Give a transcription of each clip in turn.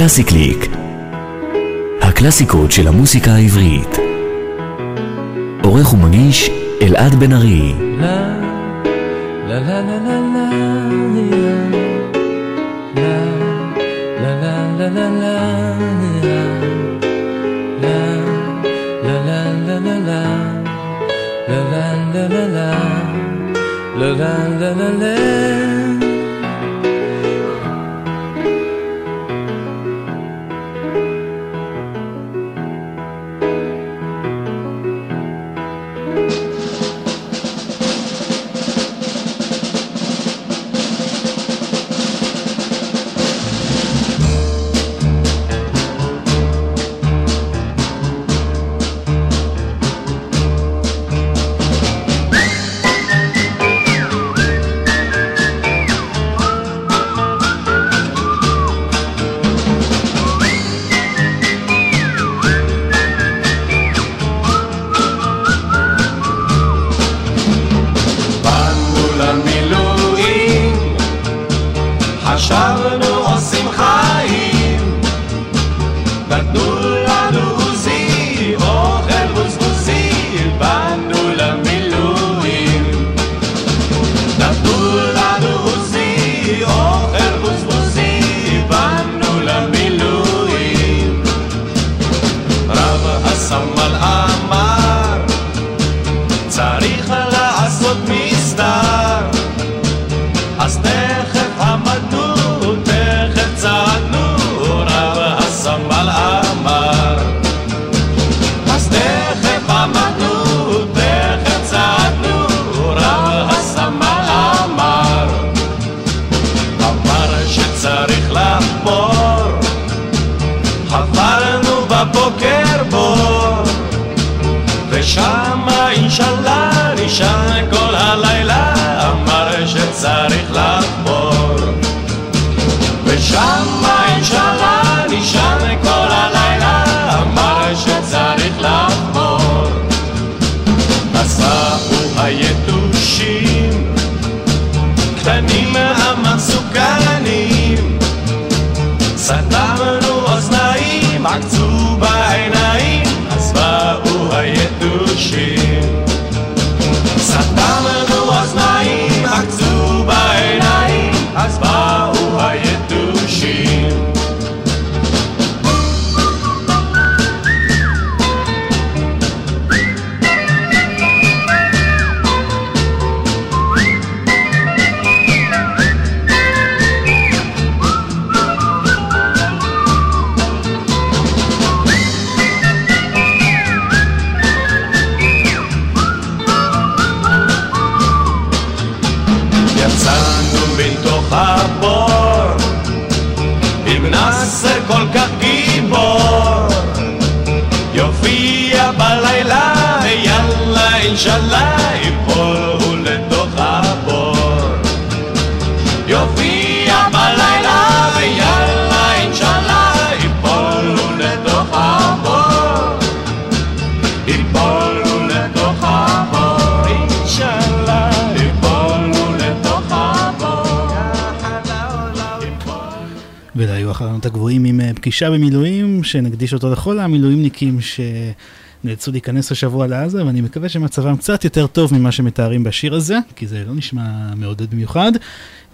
קלאסי קליק הקלאסיקות של המוסיקה העברית עורך ומגיש אלעד בן ארי La la la la la פגישה במילואים, שנקדיש אותו לכל המילואימניקים שנאלצו להיכנס השבוע לעזה, ואני מקווה שמצבם קצת יותר טוב ממה שמתארים בשיר הזה, כי זה לא נשמע מעודד במיוחד.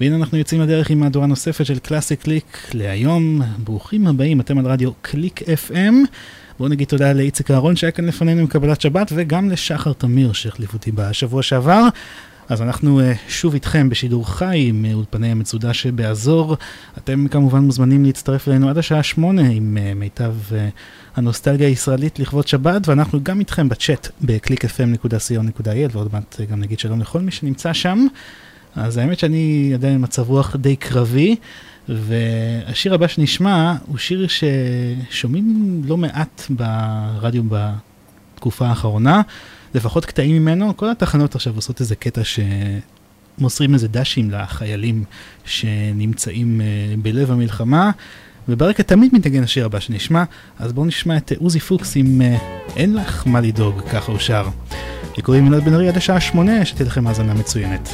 והנה אנחנו יוצאים לדרך עם מהדורה נוספת של קלאסי קליק להיום. ברוכים הבאים, אתם על רדיו קליק FM. בואו נגיד תודה לאיציק אהרון שהיה כאן לפנינו עם קבלת שבת, וגם לשחר תמיר שהחליף אותי בשבוע שעבר. אז אנחנו uh, שוב איתכם בשידור חי עם אולפני המצודה שבאזור. אתם כמובן מוזמנים להצטרף אלינו עד השעה שמונה עם uh, מיטב הנוסטלגיה הישראלית לכבוד שבת, ואנחנו גם איתכם בצ'אט ב-clickfm.co.il, ועוד מעט גם נגיד שלום לכל מי שנמצא שם. אז האמת שאני עדיין במצב רוח די קרבי, והשיר הבא שנשמע הוא שיר ששומעים לא מעט ברדיו בתקופה האחרונה. לפחות קטעים ממנו, כל התחנות עכשיו עושות איזה קטע שמוסרים איזה דשים לחיילים שנמצאים uh, בלב המלחמה, וברקע תמיד מתנגן השיר הבא שנשמע, אז בואו נשמע את עוזי פוקס עם uh, אין לך מה לדאוג, ככה הוא שר. לי קוראים מילד בן ארי עד השעה שמונה, שתהיה לכם האזנה מצוינת.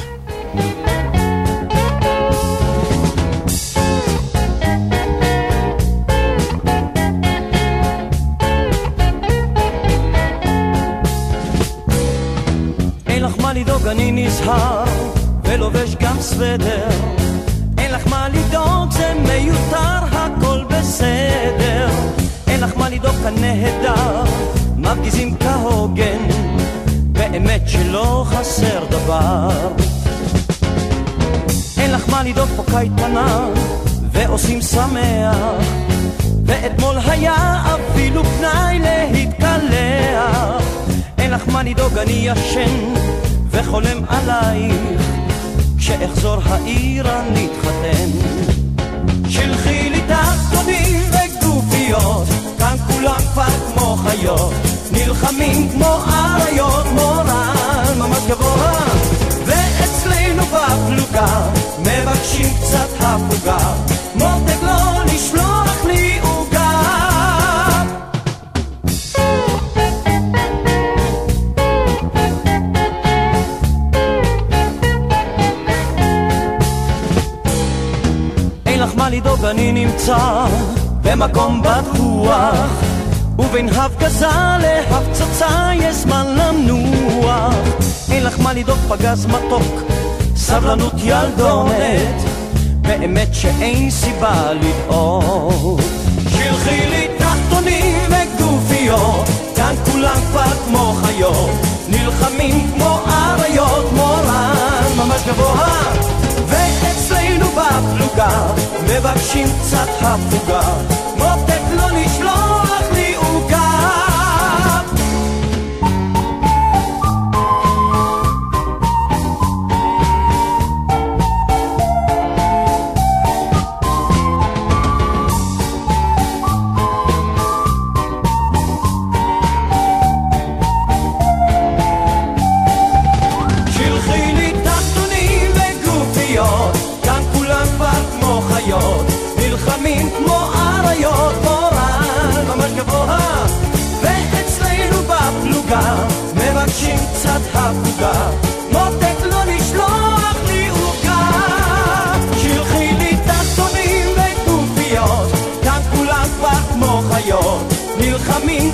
נזהר ולובש גם סוודר. אין לך מה לדאוג זה מיותר הכל בסדר. אין לך מה לדאוג כאן נהדר. מפגיזים כהוגן באמת שלא חסר דבר. אין לך מה לדאוג פה קייטנה ועושים שמח. ואתמול היה אפילו פנאי להתקלח. אין לך מה לדאוג אני ישן וחולם עלייך כשאחזור העיר אני אתחתן שלחי לי תחתונים וגופיות כאן כולם כבר כמו חיות. נלחמים כמו אריות מורל ממש גבוה. ואצלנו בפלוגה מבקשים קצת הפוגה. מותק לא לשלוח לדאוג אני נמצא במקום בטוח ובין הפגזה להפצצה יש זמן לנוח אין לך מה לדאוג פגז מתוק סבלנות ילדונת באמת שאין סיבה לדאוג. שלחי לי תחתונים וגופיות כאן כולם כבר כמו חיות נלחמים כמו אריות מורן ממש גבוה בפלוגה מבקשים קצת הפוגה. מותק לא לשלוח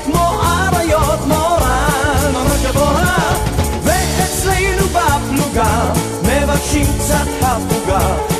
כמו אריות מורל ממש גבוה ואצלנו בפלוגה מבקשים קצת הפוגה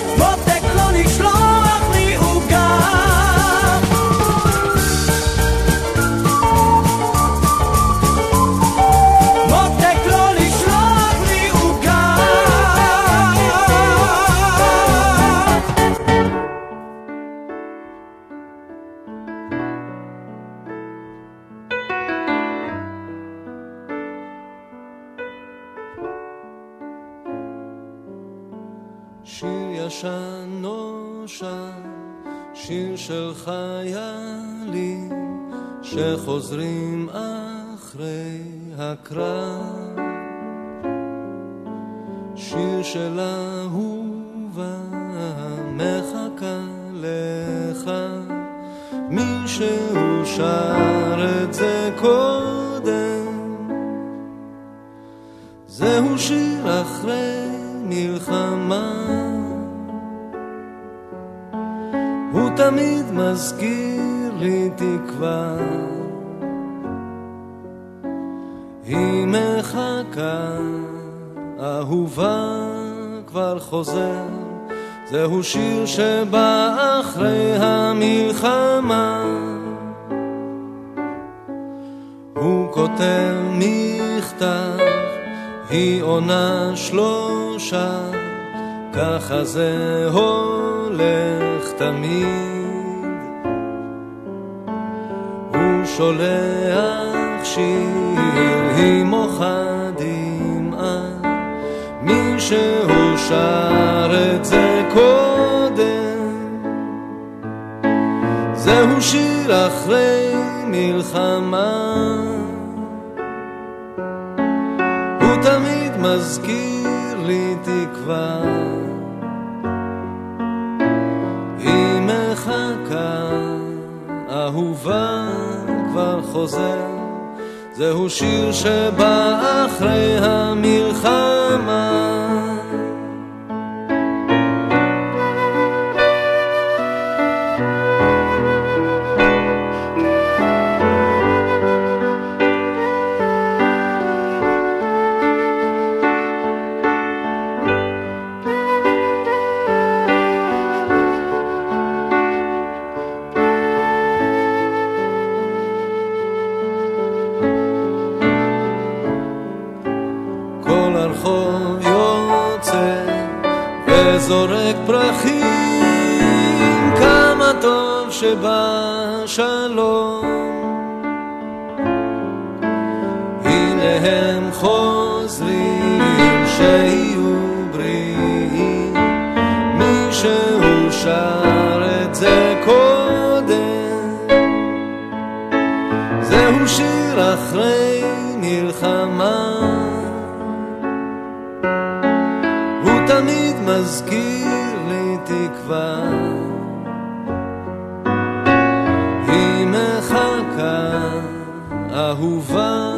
אהובה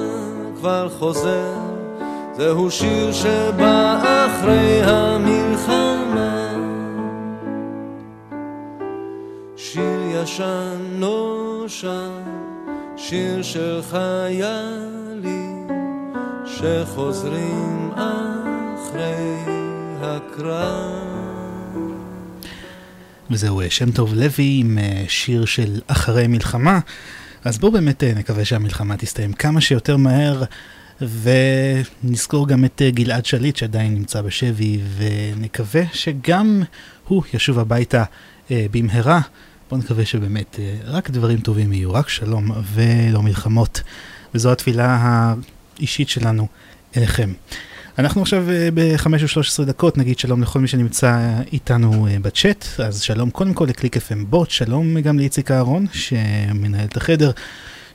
כבר חוזר, זהו שיר שבא אחרי המלחמה. שיר ישן נושן, שיר של חיילים שחוזרים אחרי הקרב. וזהו שם טוב לוי עם אה, שיר של אחרי מלחמה. אז בואו באמת אה, נקווה שהמלחמה תסתיים כמה שיותר מהר, ונזכור גם את אה, גלעד שליט שעדיין נמצא בשבי, ונקווה שגם הוא ישוב הביתה אה, במהרה. בואו נקווה שבאמת רק דברים טובים יהיו, רק שלום ולא מלחמות. וזו התפילה האישית שלנו אליכם. אנחנו עכשיו אה, ב-5 ו-13 דקות, נגיד שלום לכל מי שנמצא איתנו אה, בצ'אט, אז שלום קודם כל לקליק FM בוט, שלום גם לאיציק אהרון שמנהל את החדר,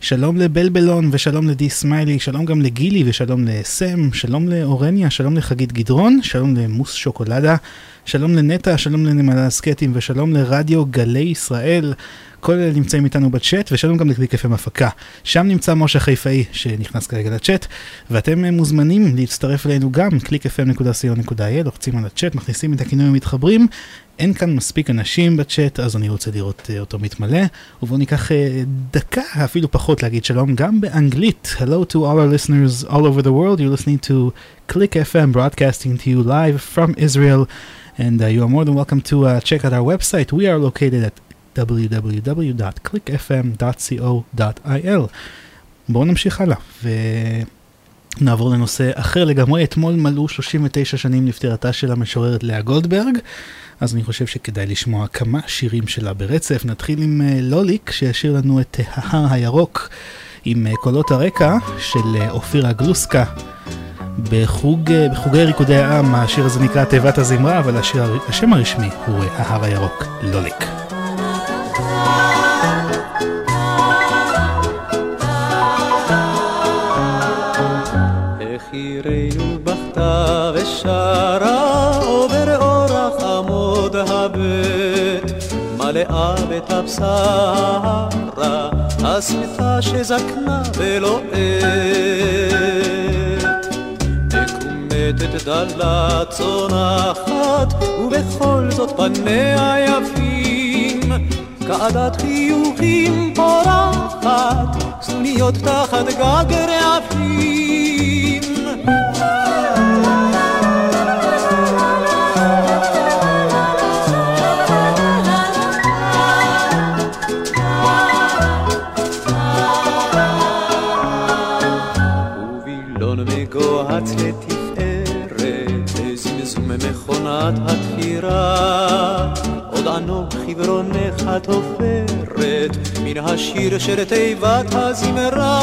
שלום לבלבלון ושלום לדי סמיילי, שלום גם לגילי ושלום לסם, שלום לאורניה, שלום לחגית גדרון, שלום למוס שוקולדה, שלום לנטע, שלום לנמלה הסקטים ושלום לרדיו גלי ישראל. כל אלה נמצאים איתנו בצ'אט, ושלום גם לקליק FM הפקה. שם נמצא משה חיפאי שנכנס כרגע לצ'אט, ואתם מוזמנים להצטרף אלינו גם, www.clickfm.co.il, לוחצים על הצ'אט, מכניסים את הכינויים המתחברים. אין כאן מספיק אנשים בצ'אט, אז אני רוצה לראות uh, אותו מתמלא. ובואו ניקח uh, דקה, אפילו פחות, להגיד שלום גם באנגלית. Hello to all our listeners all over the world. You're listening to Click FM broadcasting to you live from Israel. And uh, you are more than welcome to uh, check out our website. We are located at www.clickfm.co.il. בואו נמשיך הלאה ונעבור לנושא אחר לגמרי. אתמול מלאו 39 שנים לפטירתה של המשוררת לאה גולדברג, אז אני חושב שכדאי לשמוע כמה שירים שלה ברצף. נתחיל עם uh, לוליק שישיר לנו את ההר הירוק עם uh, קולות הרקע של uh, אופירה גלוסקה. בחוג, בחוגי ריקודי העם השיר הזה נקרא תיבת הזמרה, אבל השיר, השם הרשמי הוא ההר הירוק, לוליק. מלאה בתבשרה השמיכה שזקנה ולא עת. מקומטת דלה צונחת ובכל זאת פניה יפים. כעדת חיוכים פורחת סנוניות תחת גג רעפים לזמזום מכונת התפירה. עוד ענוג חברונך התופרת, מן השיר של תיבת הזמרה.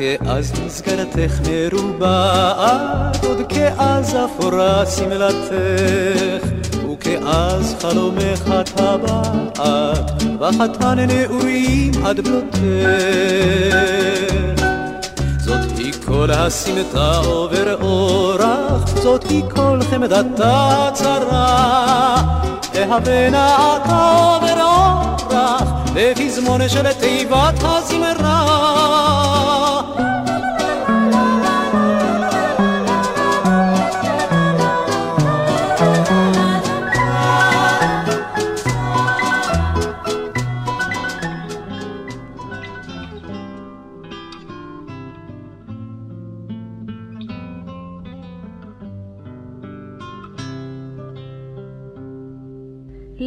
כאז מסגרתך מרובעת, עוד כאז אפורה שמלתך, וכאז חלומך טבעת, וחתן נעורים עד בלותך. זאת היא כל הסמטה עובר אורח, זאת היא כל חמדתה צרה. להבנה אתה עובר אורח, לפזמון של תיבת הזמרה.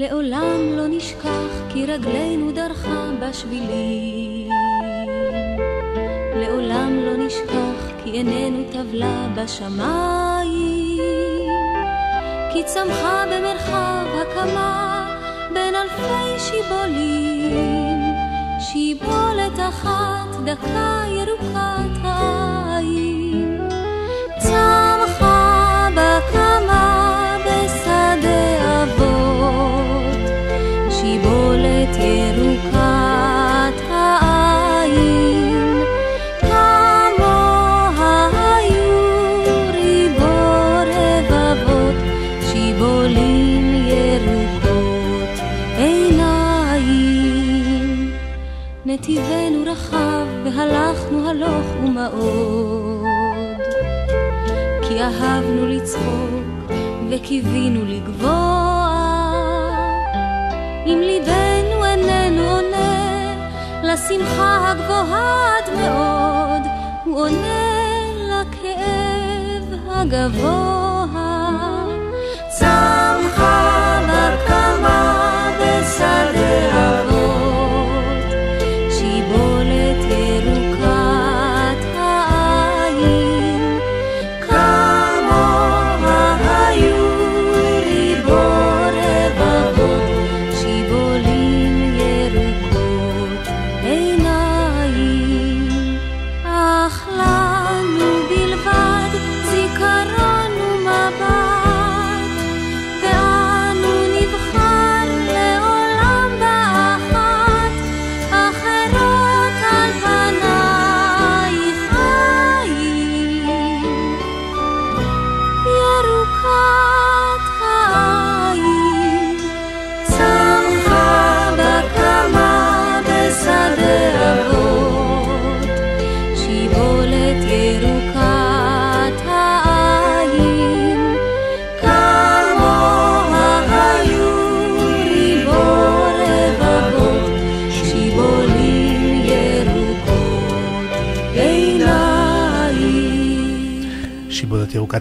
לעולם לא נשכח כי רגלינו דרכה בשבילים. לעולם לא נשכח כי עינינו טבלה בשמיים. כי צמחה במרחב הקמה בין אלפי שיבולים. שיבולת אחת דקה ירוקת העם. רחב והלכנו הלוך ומאוד. כי אהבנו לצחוק וקיווינו לגבוה. אם ליבנו איננו עונה לשמחה הגבוהה עד מאוד, הוא עונה לכאב הגבוה. צמחה בקמה בשדה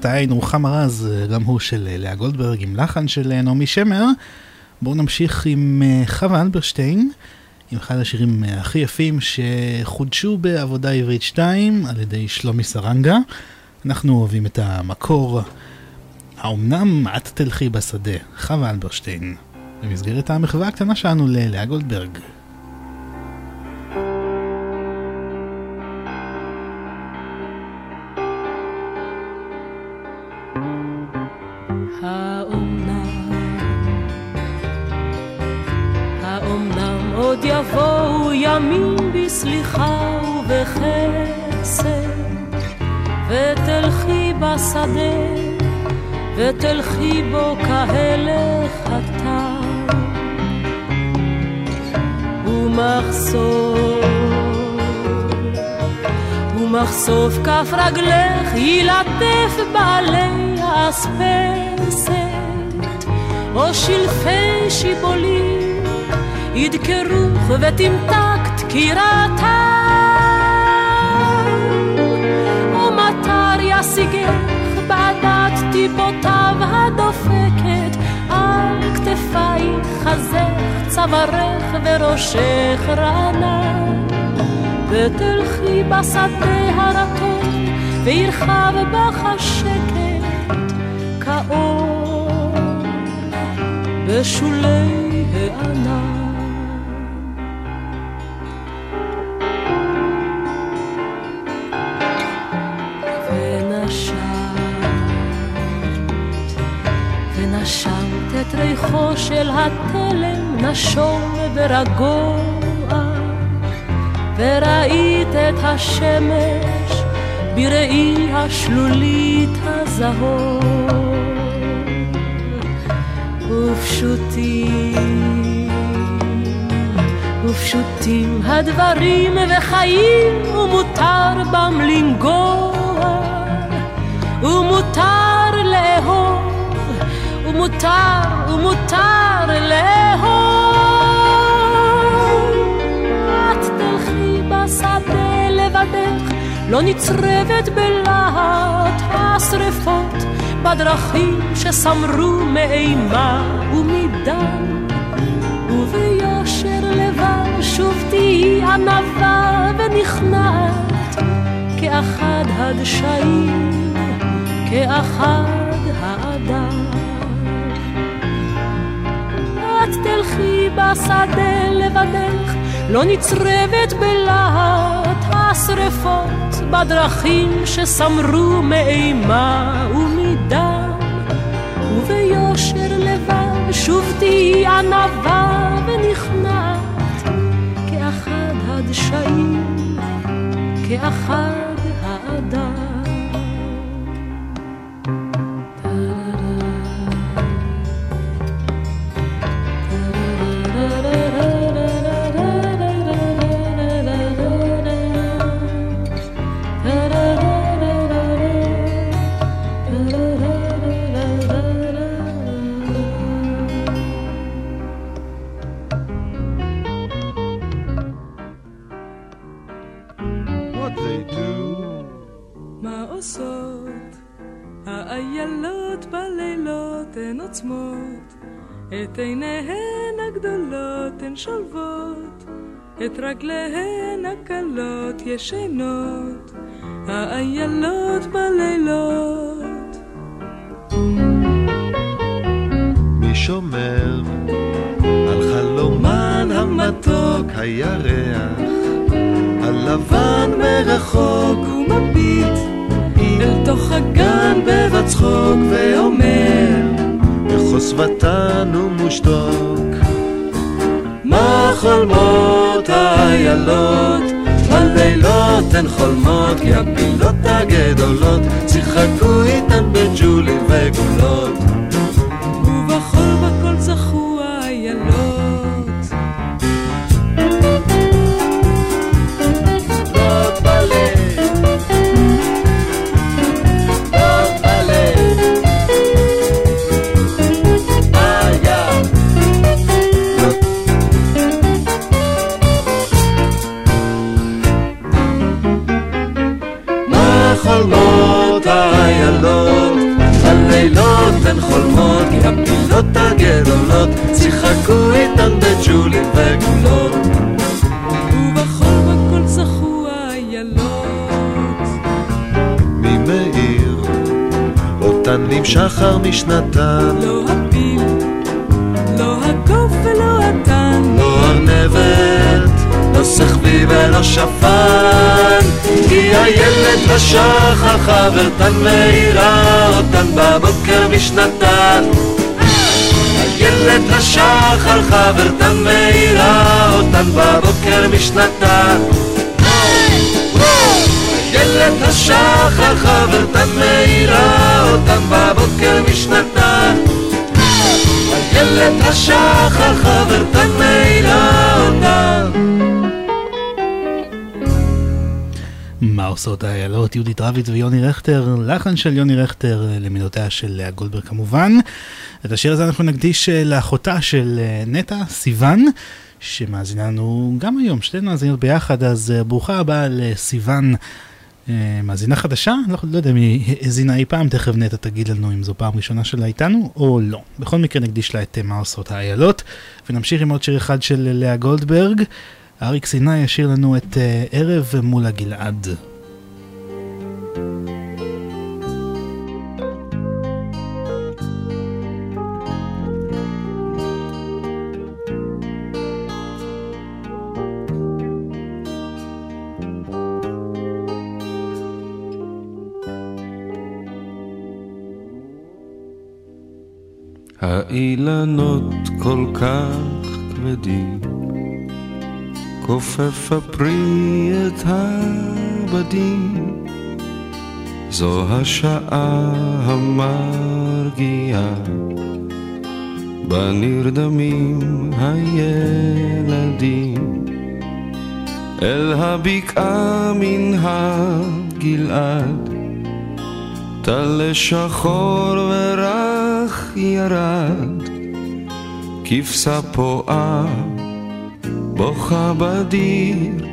ירוקת העין, רוחמה רז, גם הוא של אה, לאה גולדברג, עם לחן של אה, נעמי שמר. בואו נמשיך עם אה, חווה אלברשטיין, עם אחד השירים אה, הכי יפים שחודשו בעבודה עברית 2 על ידי שלומי סרנגה. אנחנו אוהבים את המקור. האומנם את תלכי בשדה, חווה אלברשטיין, במסגרת המחווה הקטנה שלנו ללאה גולדברג. בסליחה ובחסד, ותלכי בשדה, ותלכי בו כהלך התם, ומחסור, ומחשוף כף רגלך ילטף בעלי האספסת, או שלפי שיבולים ידקרוך ותמתק דקירתם, או מטר ישיגך בעדת טיפותיו הדופקת על כתפייך, חזך, צווארך וראשך רענן. ותלכי בשדה הרטון, וירחב בך השקט כאור בשולי הענן. ריחו של התלם נשום ורגוע וראית את השמש בראי השלולית הזהוב ופשוטים ופשוטים הדברים וחיים ומותר בם לנגוע. ומותר לאהוב ומותר ומותר לאהוב את תלכי בשדה לבדך לא נצרבת בלהט השרפות בדרכים שסמרו מאימה ומדם וב... ענווה ונכנעת, כאחד הדשאים, כאחד האדם. תלכי בשדה לבדך, לא נצרבת בלהט השרפות בדרכים שסמרו מאימה ומדם, וביושר לבב שוב תהי ענווה ונכנעת, כאחד הדשאים, כאחד את רגליהן הקלות ישנות האיילות בלילות מי שומר על חלומן המתוק הירח, הלבן מרחוק ומביט אל תוך הגן בבצחוק ואומר בחוסבתן ומושתוק. מה חולמות האיילות? בלילות הן חולמות, כי הפילות הגדולות שיחקו איתן בג'ולים וגולות. אותן משחר משנתן, לא הפיל, לא הקוף ולא התן לא ארנבת, לא סחבי ולא שפן, כי הילד לשחר חברתן מאירה אותן בבוקר משנתן. הילד לשחר חברתן מאירה אותן בבוקר משנתן. ילד השחר חברתן מאירה אותן בבוקר משנתן. ילד השחר חברתן מאירה אותן. מה עושות האיילות? יהודית רביץ ויוני רכטר, לחן של יוני רכטר למילותיה של לאה גולדברג כמובן. את השיר הזה אנחנו נקדיש אה, לאחותה של אה, נטע, סיוון, שמאזינה לנו גם היום, שתינו מאזינות ביחד, אז אה, ברוכה הבאה לסיוון. אה, מאזינה חדשה? לא, לא יודע אם היא האזינה אי פעם, תכף נטע תגיד לנו אם זו פעם ראשונה שלה איתנו או לא. בכל מקרה נקדיש לה את אה, מה עושות האיילות, ונמשיך עם עוד שיר אחד של אה, לאה גולדברג. אריק סיני ישיר לנו את ערב מול הגלעד. האילנות כל כך כבדים, כופף הפרי את הבדים, זו השעה המרגיעה, בה נרדמים הילדים, אל הבקעה מן הגלעד. טל שחור ורך ירד, כבשה פועה, בוכה בדיר,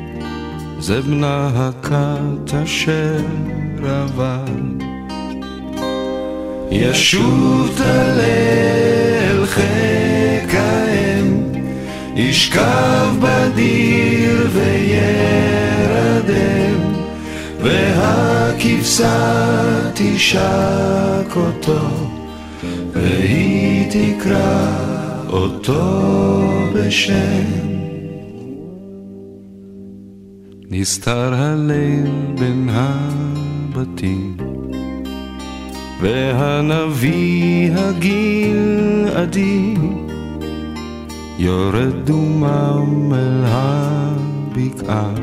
זה בנה הכת אשר עבד. ישוט הלל חיק האם, ישכב בדיר וירדם, והכבשה תשק אותו, והיא תקרא אותו בשם. נסתר הליל בין הבתים, והנביא הגלעדי יורד דומם אל הבקעה,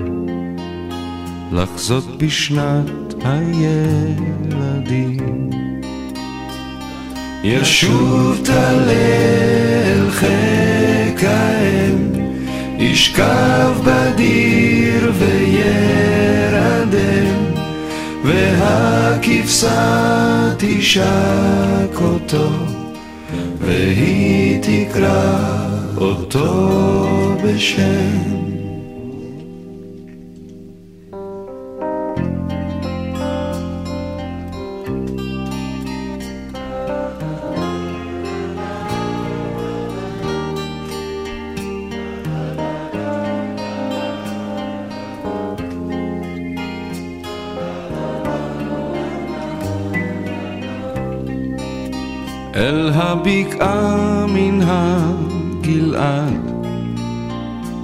לחזות בשנת הילדים. ישוב טלה אל חיק האם, ישכב בדיר וירדם, והכבשה תשק אותו, והיא תקרא אותו בשם. הבקעה מן הגלעד,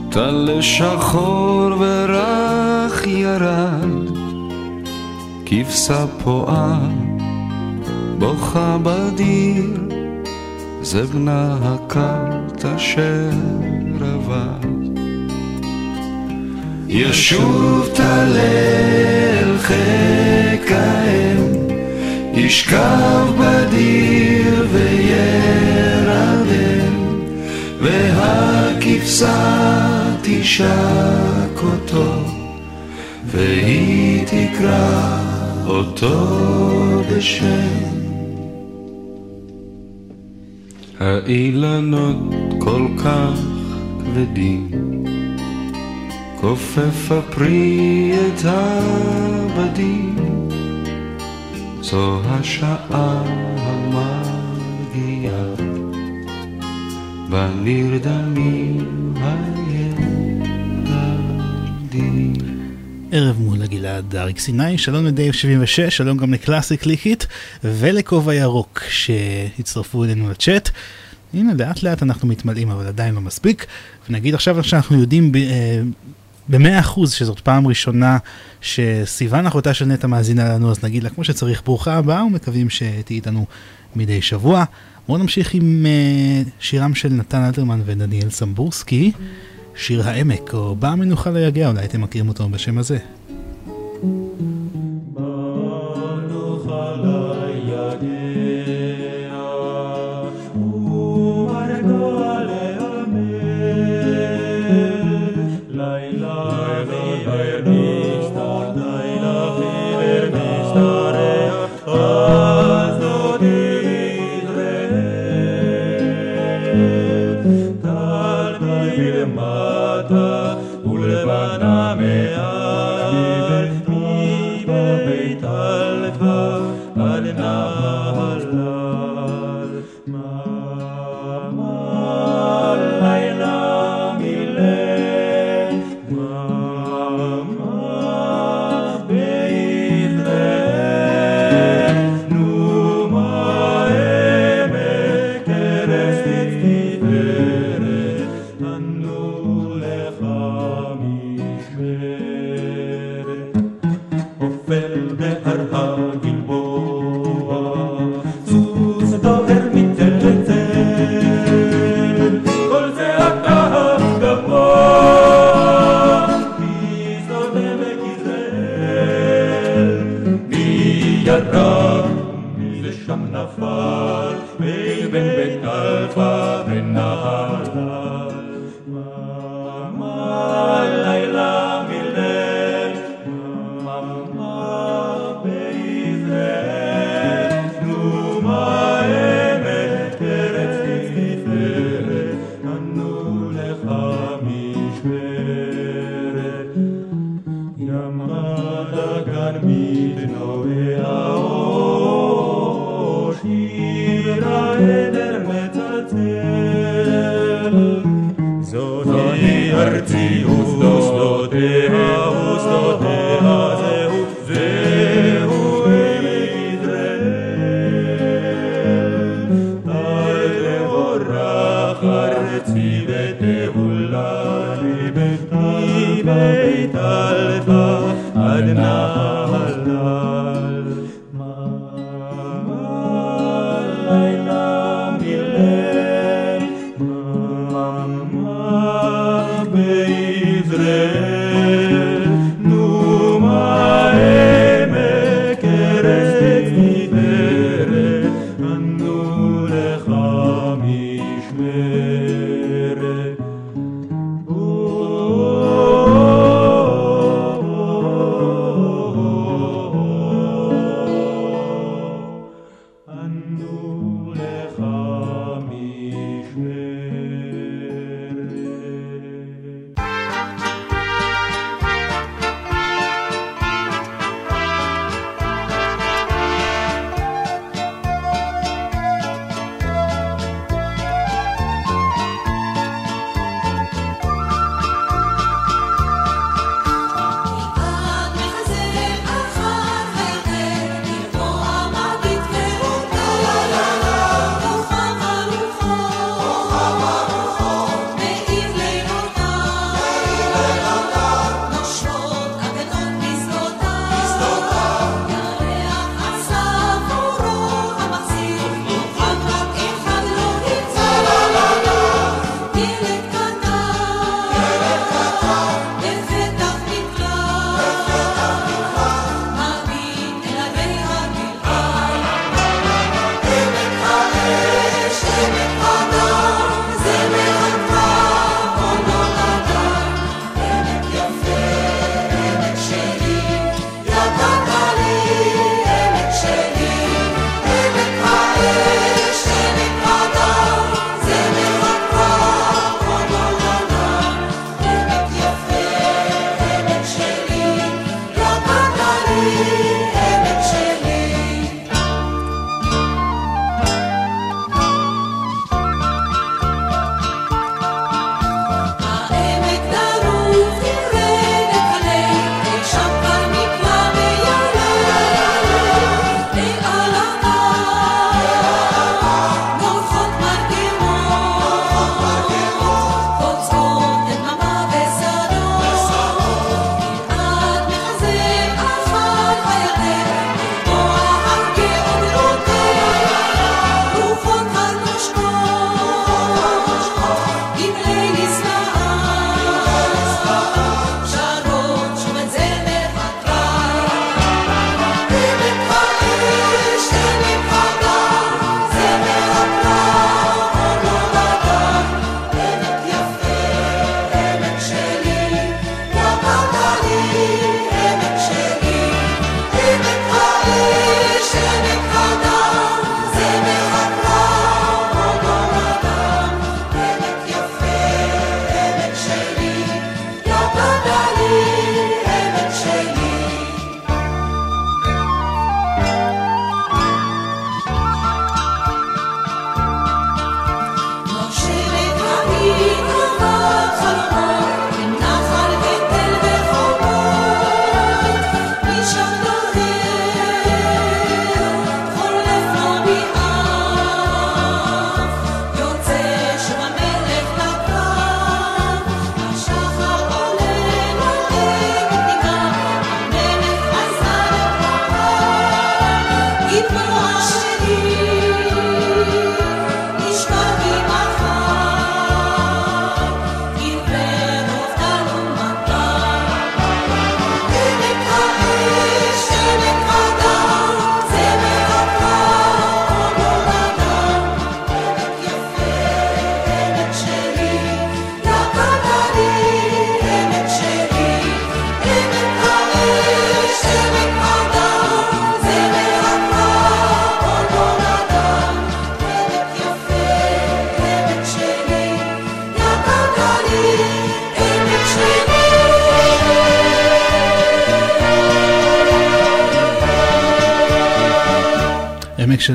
טל שחור ורך ירד, כבשה פועה, בוכה בדיר, זה בנה הכת אשר עבד. ישוב אל חיק האם, ישכב בדיר וירדם, והכבשה תשק אותו, והיא תקרא אותו בשם. האילנות כל כך כבדים, כופף הפרי את הבדים. זו השעה המגיעה, בנרדמים הילדים. ערב מול הגלעד אריק סיני, שלום לדייב 76, שלום גם לקלאסי קליקית ולכובע ירוק שהצטרפו אלינו לצ'אט. הנה לאט לאט אנחנו מתמלאים אבל עדיין לא מספיק ונגיד עכשיו שאנחנו יודעים ב, אה, במאה אחוז שזאת פעם ראשונה שסיוון אחותה של נטע מאזינה לנו אז נגיד לה כמו שצריך ברוכה הבאה ומקווים שתהיי איתנו מדי שבוע. בואו נמשיך עם uh, שירם של נתן אלתרמן ודניאל סמבורסקי, שיר העמק או בא המנוחה ליגע אולי אתם מכירים אותו בשם הזה.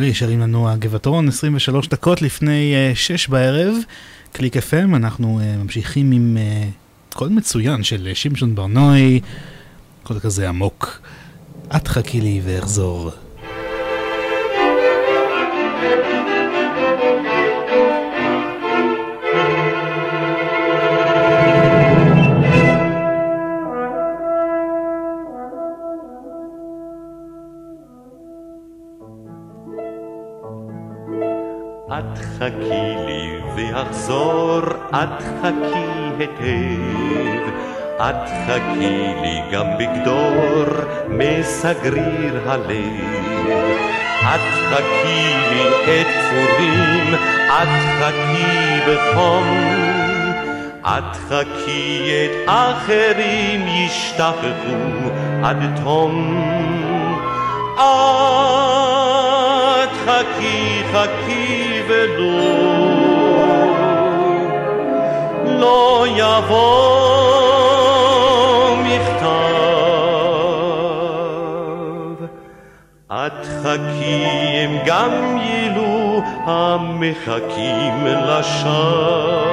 שלי, שרים לנו הגבעתרון, 23 דקות לפני 6 אה, בערב, קליק FM, אנחנו אה, ממשיכים עם אה, קול מצוין של שמשון בר נוי, קול כזה עמוק. את חכי לי ואחזור. את חכי היטב. את חכי לי גם בגדור מסגריר הלב. את חכי לי את פורים, את חכי בחום. את חכי את אחרים ישתחררו עד תום. את חכי חכי ולא לא יבוא מכתב. את חכי הם גם יהיו המחכים לשווא.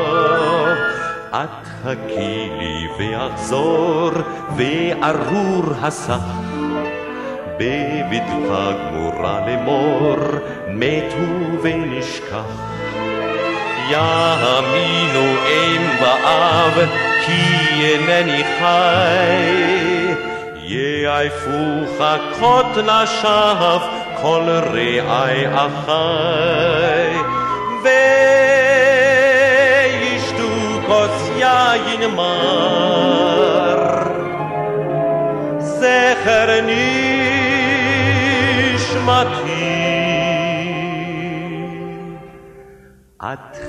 את חכי לי ואחזור וארור הסך בבטחה גמורה לאמור, מתו ונשכח. יאמינו אם ואב, כי אינני חי. יעפוך קות לשווא, כל רעי אחי. וישתו כוס יין מר.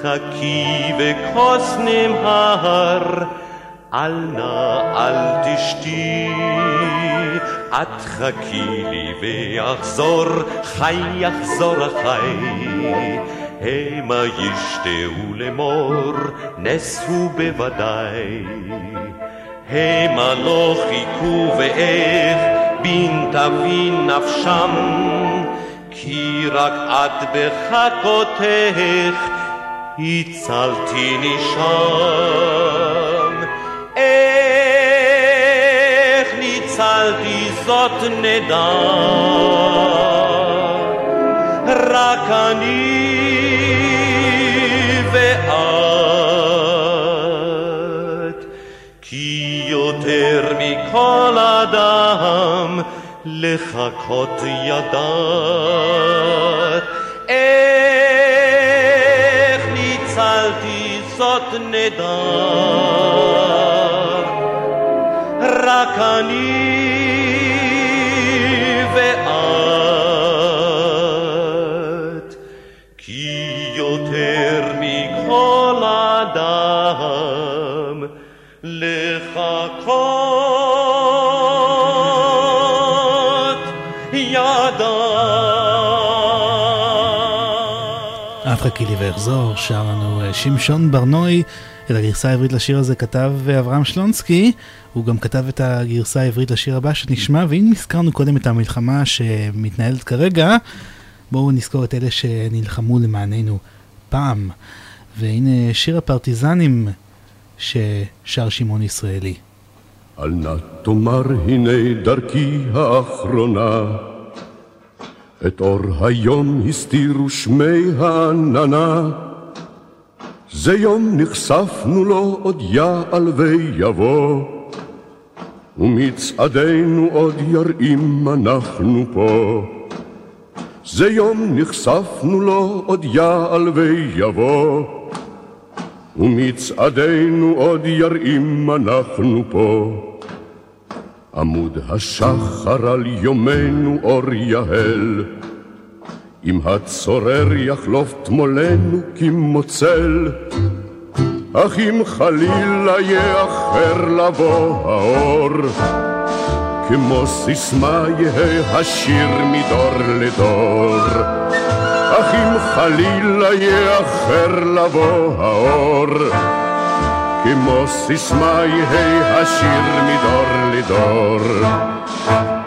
חכי וכוס נמהר, אל נא אל תשתי. את חכי לי ואחזור, חי יחזור החי. המה ישתהו לאמור, נס הוא בוודאי. המה לא חיכו ואיך, בין תבין נפשם, כי רק את בחכותך הצלתי נשם. איך ניצלתי זאת נדע, רק אני ואת, כי יותר מכל אדם לחכות ידעת. ניצלתי זאת נדע, רק אני ואת, כי יותר מכל אדם לחכות חכי לי ואחזור, שר לנו אה, שמשון ברנועי. את הגרסה העברית לשיר הזה כתב אה, אברהם שלונסקי, הוא גם כתב את הגרסה העברית לשיר הבא שנשמע, ואם הזכרנו קודם את המלחמה שמתנהלת כרגע, בואו נזכור את אלה שנלחמו למעננו פעם. והנה שיר הפרטיזנים ששר שמעון ישראלי. אל נא תאמר הנה דרכי האחרונה, את אור היום הסתירו שמי העננה. זה יום נחשפנו לו עוד יעל ויבוא, ומצעדינו עוד ירעים אנחנו פה. זה יום נחשפנו לו עוד יעל ויבוא, ומצעדינו עוד ירעים אנחנו פה. עמוד השחר על יומנו אור יהל, אם הצורר יחלוף תמולנו כמוצל, אך אם חלילה יאחר לבוא האור, כמו סיסמה יהא השיר מדור לדור. אך אם חלילה יאחר לבוא האור, כמו סיסמאי השיר מדור לדור.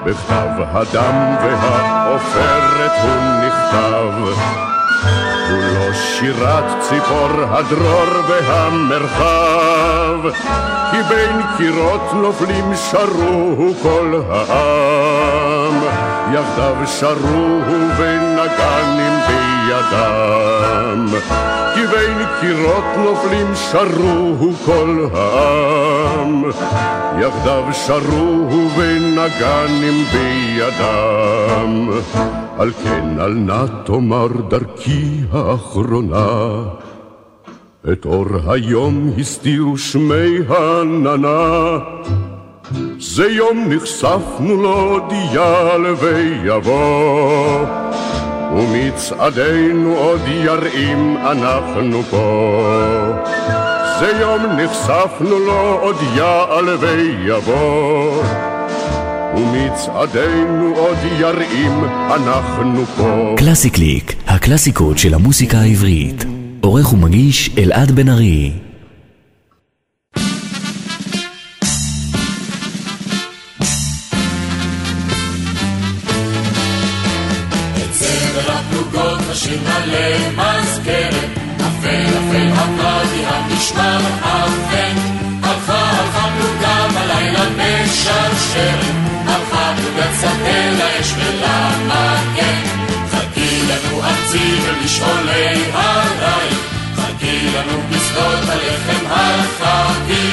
בכתב הדם והעופרת הוא נכתב, הוא לא שירת ציפור הדרור והמרחב, כי בין קירות נופלים שרו כל העם, יחדיו שרו ונגנים בידם. כי בין קירות נופלים שרו כל העם, יחדיו שרו ונגנים בידם. על כן אל נא תאמר דרכי האחרונה, את אור היום הסתירו שמי עננה. זה יום נחשפנו לו דיאל ויבוא, ומצעדינו עוד ירעים אנחנו פה. זה יום נחשפנו לו עוד יעל ויבוא. ומצעדינו עוד ירעים אנחנו פה. קלאסי קליק, הקלאסיקות של המוסיקה העברית. עורך ומגיש אלעד בן ארי. השיר מלא מזכרת, אפל אפל הפרדי המשמר אכן, הלכה הלכה פלוגה בלילה משרשרת, הלכה פלוגת שדה לאש ולמגן, חכי לנו ארצי ומשעולי הרייך, חכי לנו בשדות הלחם החכי,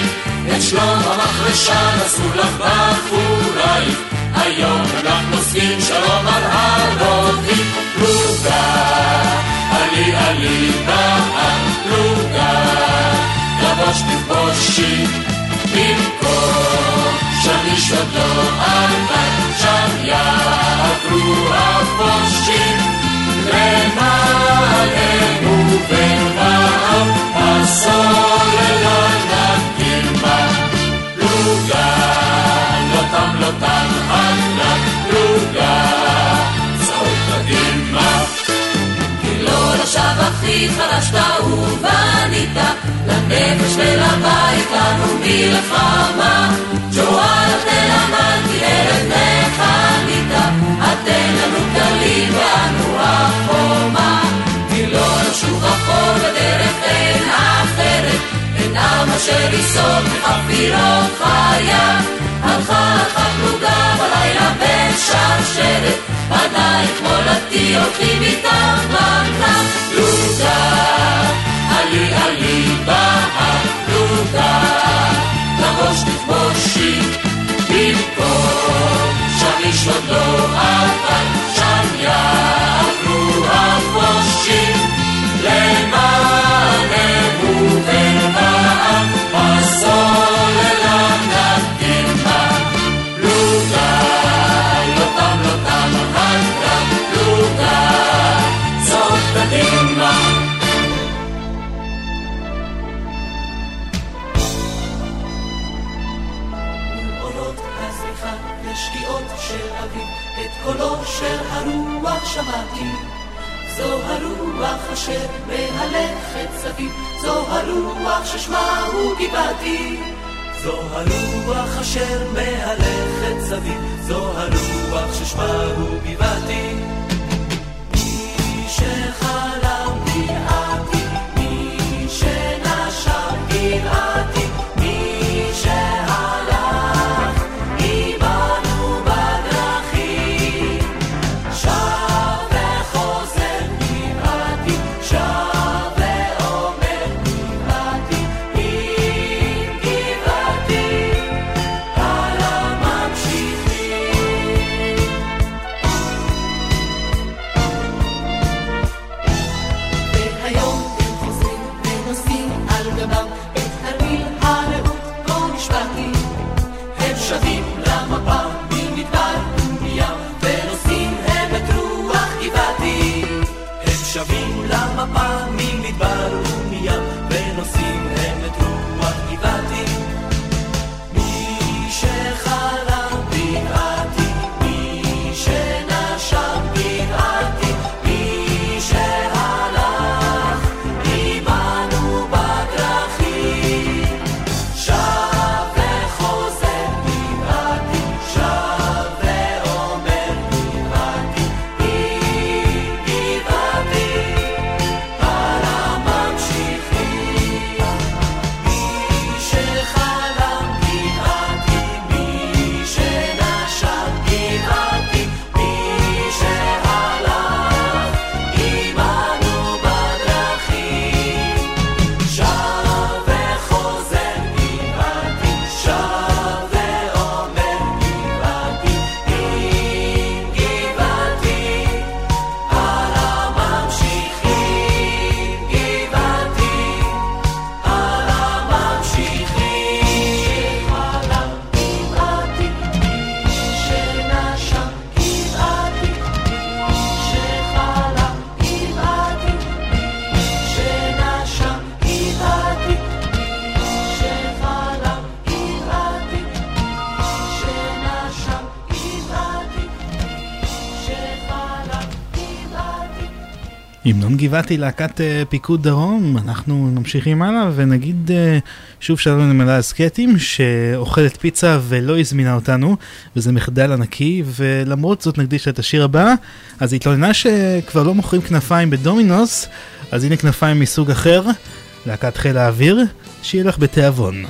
את שלום המחרשה נשאו לך בחורייך, היום אנחנו אוספים שלום על הרובים, פלוגה, עלי עלי בעל פלוגה, לבוש תכבושי במקום, שם איש עוד לא עבד, שם יעברו הפושעים, למעלנו במעם, הסוללה לשווא הכי חלשת ובנית, לנפש ולבית לנו מלחמה. ג'ואל תלמד כי ארץ נחנית, אתן לנו גלים ואנו החומה. כי לא נשוב אחור בדרך אין עם אשר יסוד מחפירות חיה. הלכה הלכה פלוגה בלילה בין שרשרת, בנייך מולדתי הולכים איתם בקרב. פלוגה, עלי עלי בהר פלוגה, לבוש תכבושי במקום, שם איש עוד לא עבד, קולו של הרוח שמעתי. זו הרוח אשר מהלכת סביב, זו הרוח ששמה הוא גבעתי. זו הרוח אשר מהלכת סביב, זו הרוח ששמה הוא גבעתי. מי שחלם גבעתי, להקת אה, פיקוד דרום, אנחנו ממשיכים הלאה ונגיד אה, שוב שלום למלא הסקטים שאוכלת פיצה ולא הזמינה אותנו, וזה מחדל ענקי, ולמרות זאת נקדיש לה את השיר הבא, אז היא התלוננה שכבר לא מוכרים כנפיים בדומינוס, אז הנה כנפיים מסוג אחר, להקת חיל האוויר, שיהיה לך בתיאבון.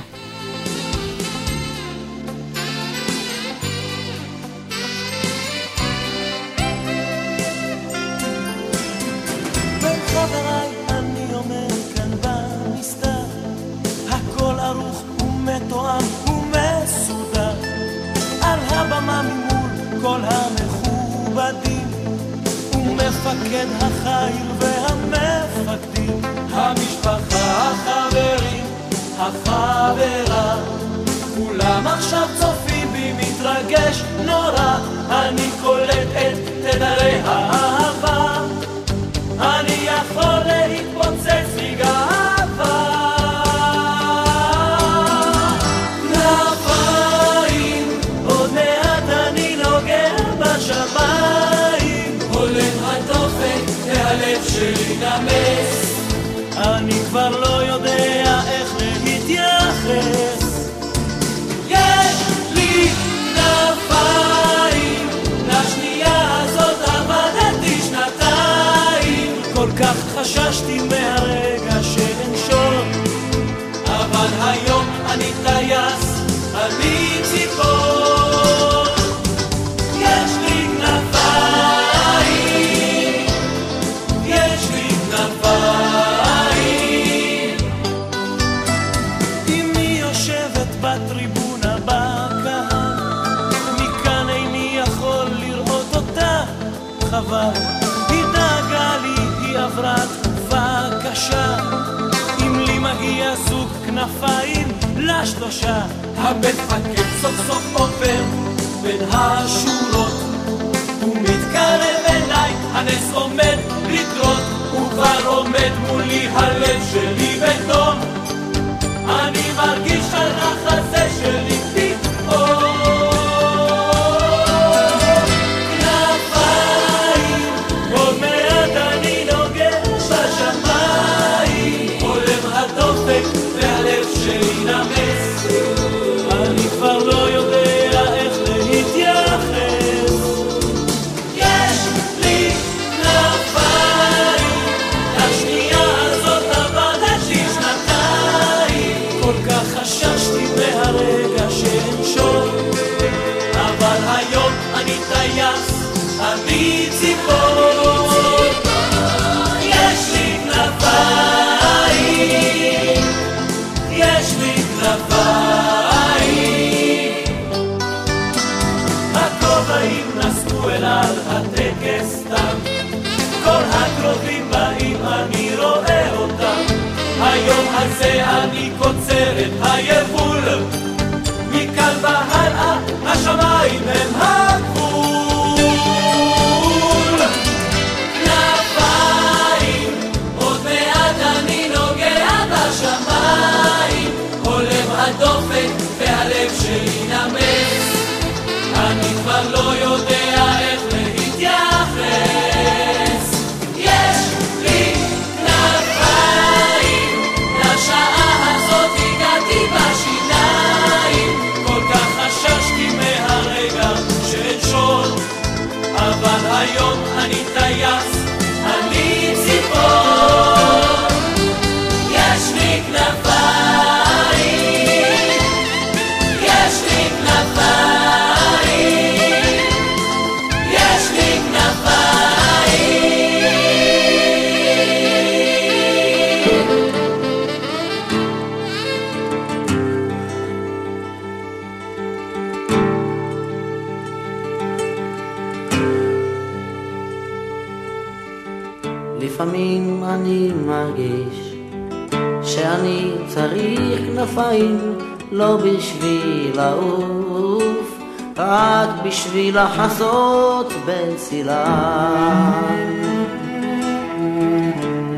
כנפיים, לא בשביל לעוף, רק בשביל לחסות בצילה.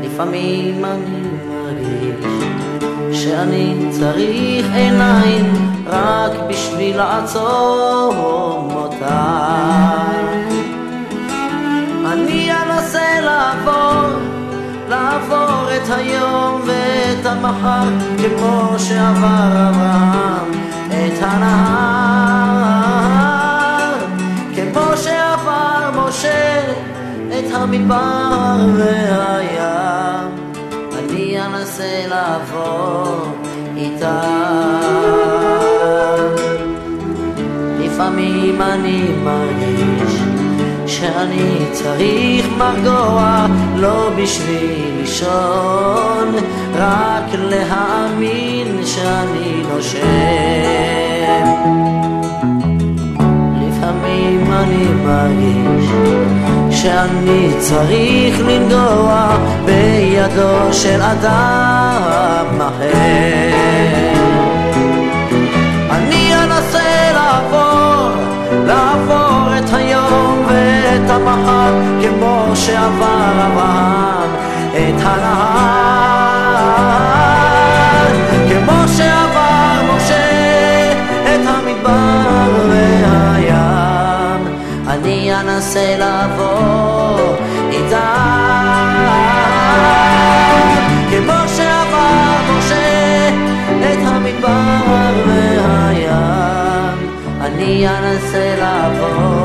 לפעמים אני מרגיש שאני צריך עיניים רק בשביל לעצור אותם. אני אנסה לעבור לעבור את היום ואת המחר כמו שעבר אברהם את הנהר. כמו שעבר משה את המדבר והים אני אנסה לעבור איתם. לפעמים אני מרגיש שאני צריך מרגוע לא בשביל לישון רק להאמין שאני נושם. לפעמים אני מרגיש שאני צריך לנגוע בידו של אדם המחר כמו שעבר אברהם את הנהר כמו שעבר משה את המדבר והים. אני אנסה לעבור איתם כמו שעבר משה את המדבר והים. אני אנסה לעבור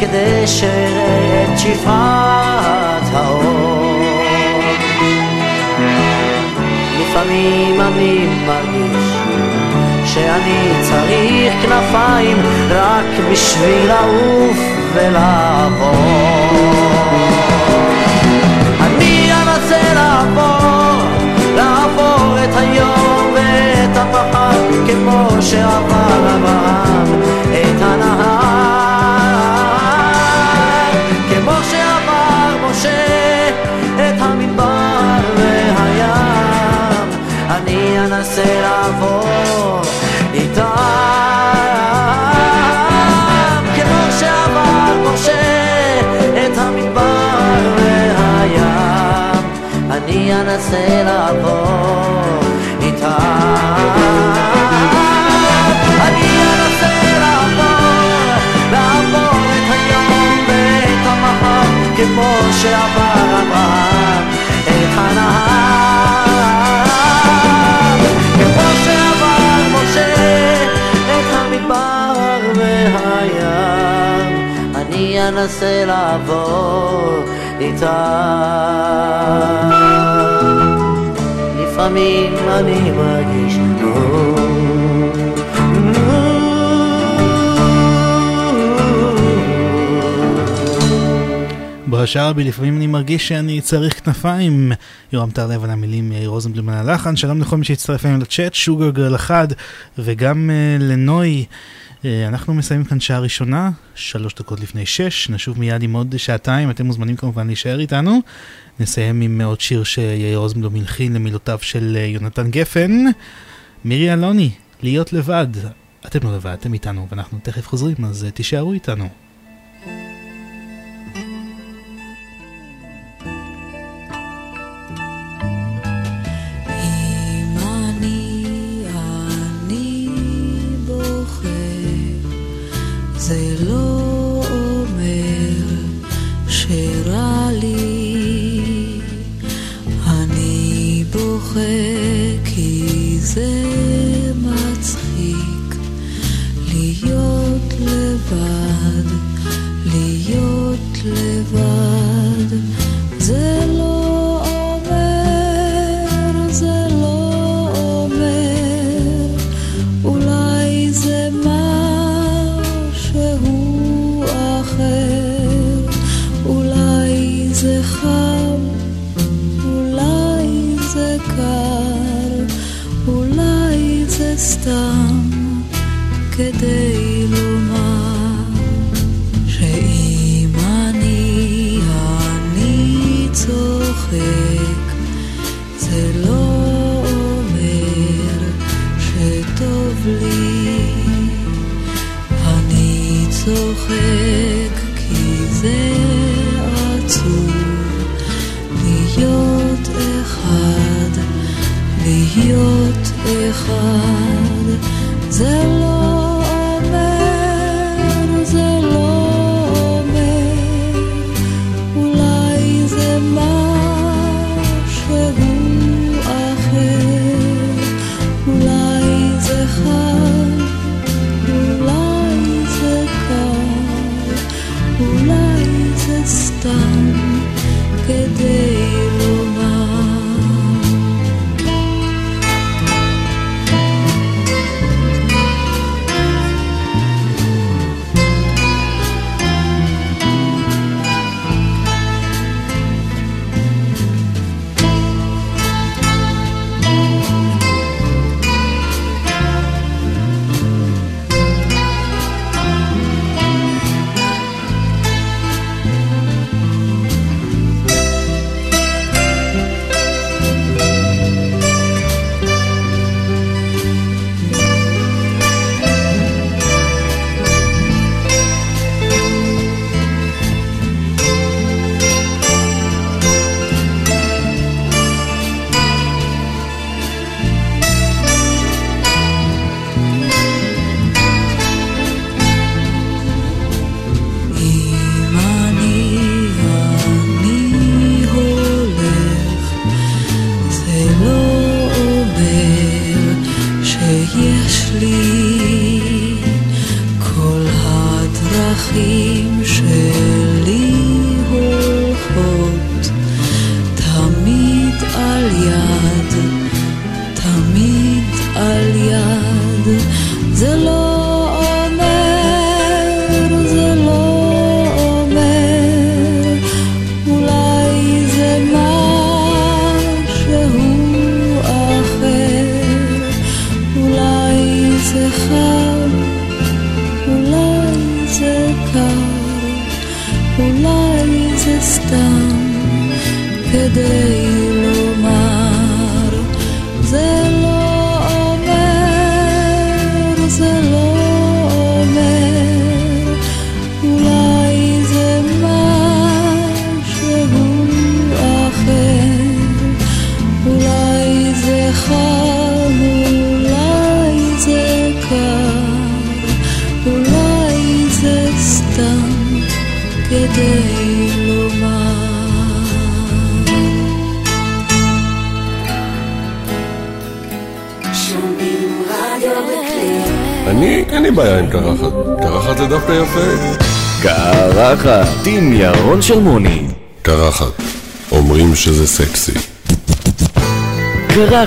כדי שאראה את שפעת האור. לפעמים אני מרגיש שאני צריך כנפיים רק בשביל לעוף ולעבור. אני אנסה לעבור, לעבור את היום ואת המחר כמו שעבר אברהם את הנהר אני אנסה לעבור איתם כמו שעבר משה את המדבר והים אני אנסה לעבור איתם אני אנסה והים אני אנסה לעבור איתם לפעמים אני מרגיש בועז שרעבי, לפעמים אני מרגיש שאני צריך כנפיים. יורם טרלב על המילים, יאיר רוזנבלום על הלחן. שלום לכל מי שהצטרף היום לצ'אט, שוגר גרל אחד, וגם uh, לנוי. Uh, אנחנו מסיימים כאן שעה ראשונה, שלוש דקות לפני שש. נשוב מיד עם עוד שעתיים, אתם מוזמנים כמובן להישאר איתנו. נסיים עם עוד שיר שיאיר רוזנבלום הלחין למילותיו של uh, יונתן גפן. מירי אלוני, להיות לבד. אתם לא לבד, אתם איתנו, ואנחנו תכף חוזרים, אז uh, תישארו איתנו.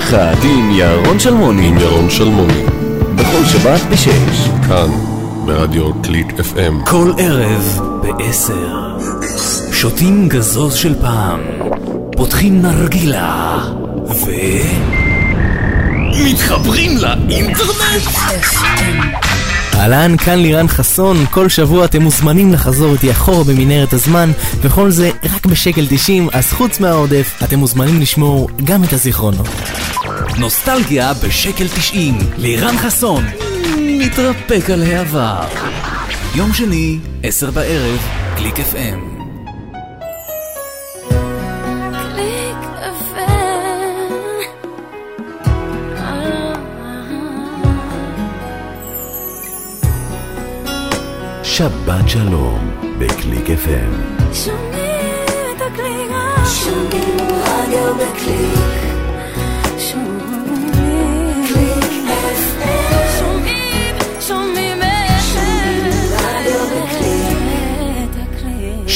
קרחת עם ירון שלמוני. עם ירון שלמוני. בכל שבת בשש. כאן, ברדיו קליק FM. כל ערב בעשר. שותים גזוז של פעם. פותחים נרגילה. ו... מתחברים לאינטרנט. אהלן, כאן לירן חסון, כל שבוע אתם מוזמנים לחזור איתי אחורה במנהרת הזמן, וכל זה רק בשקל 90, אז חוץ מהעודף, אתם מוזמנים לשמור גם את הזיכרונות. נוסטלגיה בשקל 90, לירן חסון, מתרפק על העבר. יום שני, עשר בערב, קליק FM. שבת שלום, בקליק FM. שומעים את הקליק, שומעים רדיו בקליק.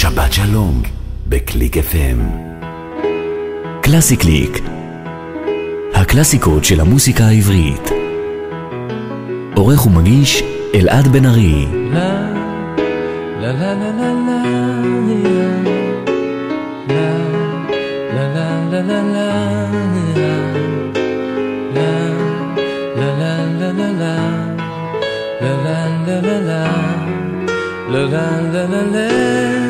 שבת שלום, בקליק FM. קלאסי קליק. הקלאסיקות של המוסיקה העברית. עורך ומגיש אלעד בן ארי. La la la la la la la la la la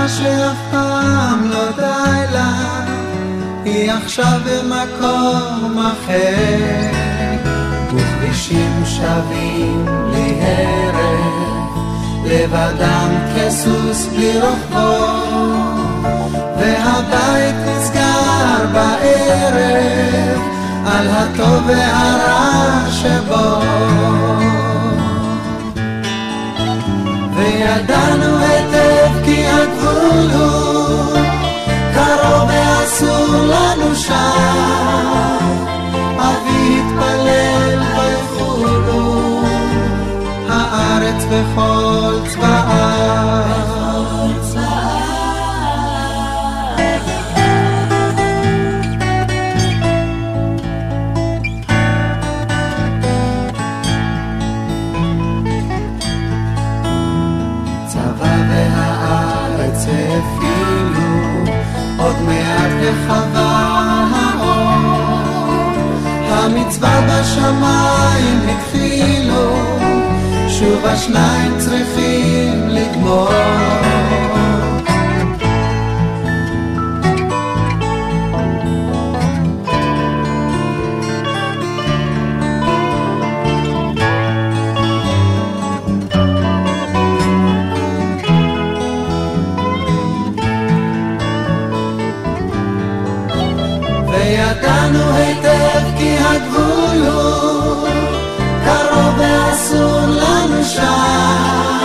מלחמה שאף פעם לא די לה, היא עכשיו במקום אחר, וכבישים שווים לי הרף, לבדם כסוס בלי רוחבו, והבית נסגר בערב, על הטוב והרע שבו. וידענו היטב כי הגבול הוא קרוב ואסור לנו שם. אבי התפלל ויחולו הארץ וכל צבאה. וחבל האור. המצווה בשמיים התחילו, שוב השניים צריכים לגמור. קרוב ואסור לנו שם.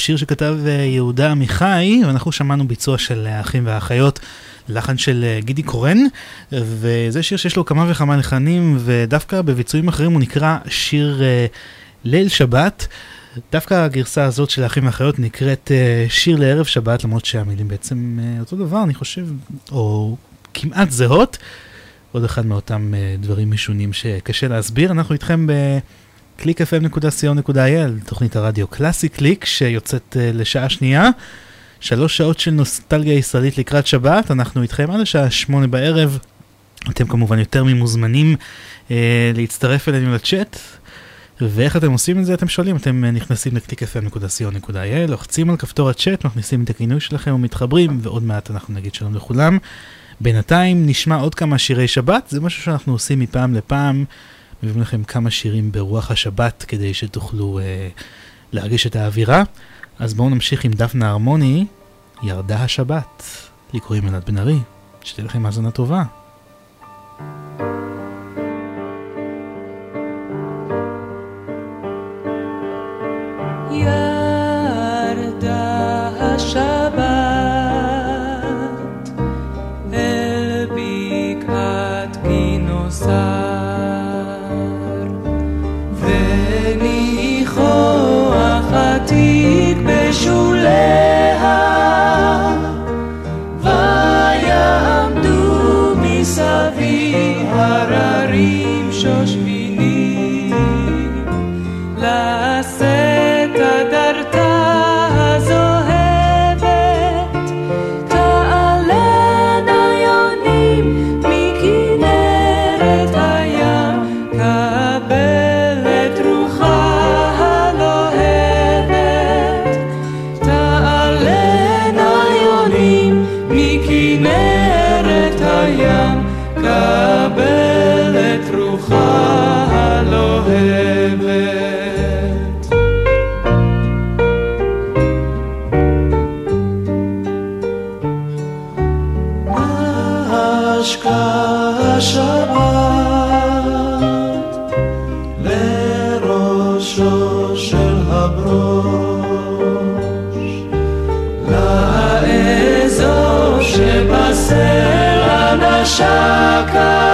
שיר שכתב אה, יהודה עמיחי, ואנחנו שמענו ביצוע של האחים והאחיות, לחן של אה, גידי קורן, וזה שיר שיש לו כמה וכמה לחנים, ודווקא בביצועים אחרים הוא נקרא שיר אה, ליל שבת. דווקא הגרסה הזאת של האחים והאחיות נקראת שיר לערב שבת, למרות שהמילים בעצם אותו דבר, אני חושב, או כמעט זהות. עוד אחד מאותם דברים משונים שקשה להסביר. אנחנו איתכם ב... www.clickfm.co.il, תוכנית הרדיו קלאסי קליק שיוצאת uh, לשעה שנייה. שלוש שעות של נוסטלגיה ישראלית לקראת שבת, אנחנו איתכם עד השעה שמונה בערב. אתם כמובן יותר ממוזמנים uh, להצטרף אלינו לצ'אט. ואיך אתם עושים את זה אתם שואלים, אתם uh, נכנסים ל-clickfm.co.il, לוחצים על כפתור הצ'אט, מכניסים את הכינוי שלכם ומתחברים, ועוד מעט אנחנו נגיד שלום לכולם. בינתיים נשמע עוד כמה שירי שבת, זה משהו שאנחנו עושים מפעם לפעם. מביאים לכם כמה שירים ברוח השבת כדי שתוכלו אה, להרגיש את האווירה. אז בואו נמשיך עם דפנה הרמוני, ירדה השבת. לי קוראים אלעד בן ארי, שתהיה לכם האזנה טובה. visualize. נשקה השבת לראשו של הברוש לאזור שבסלע נשקה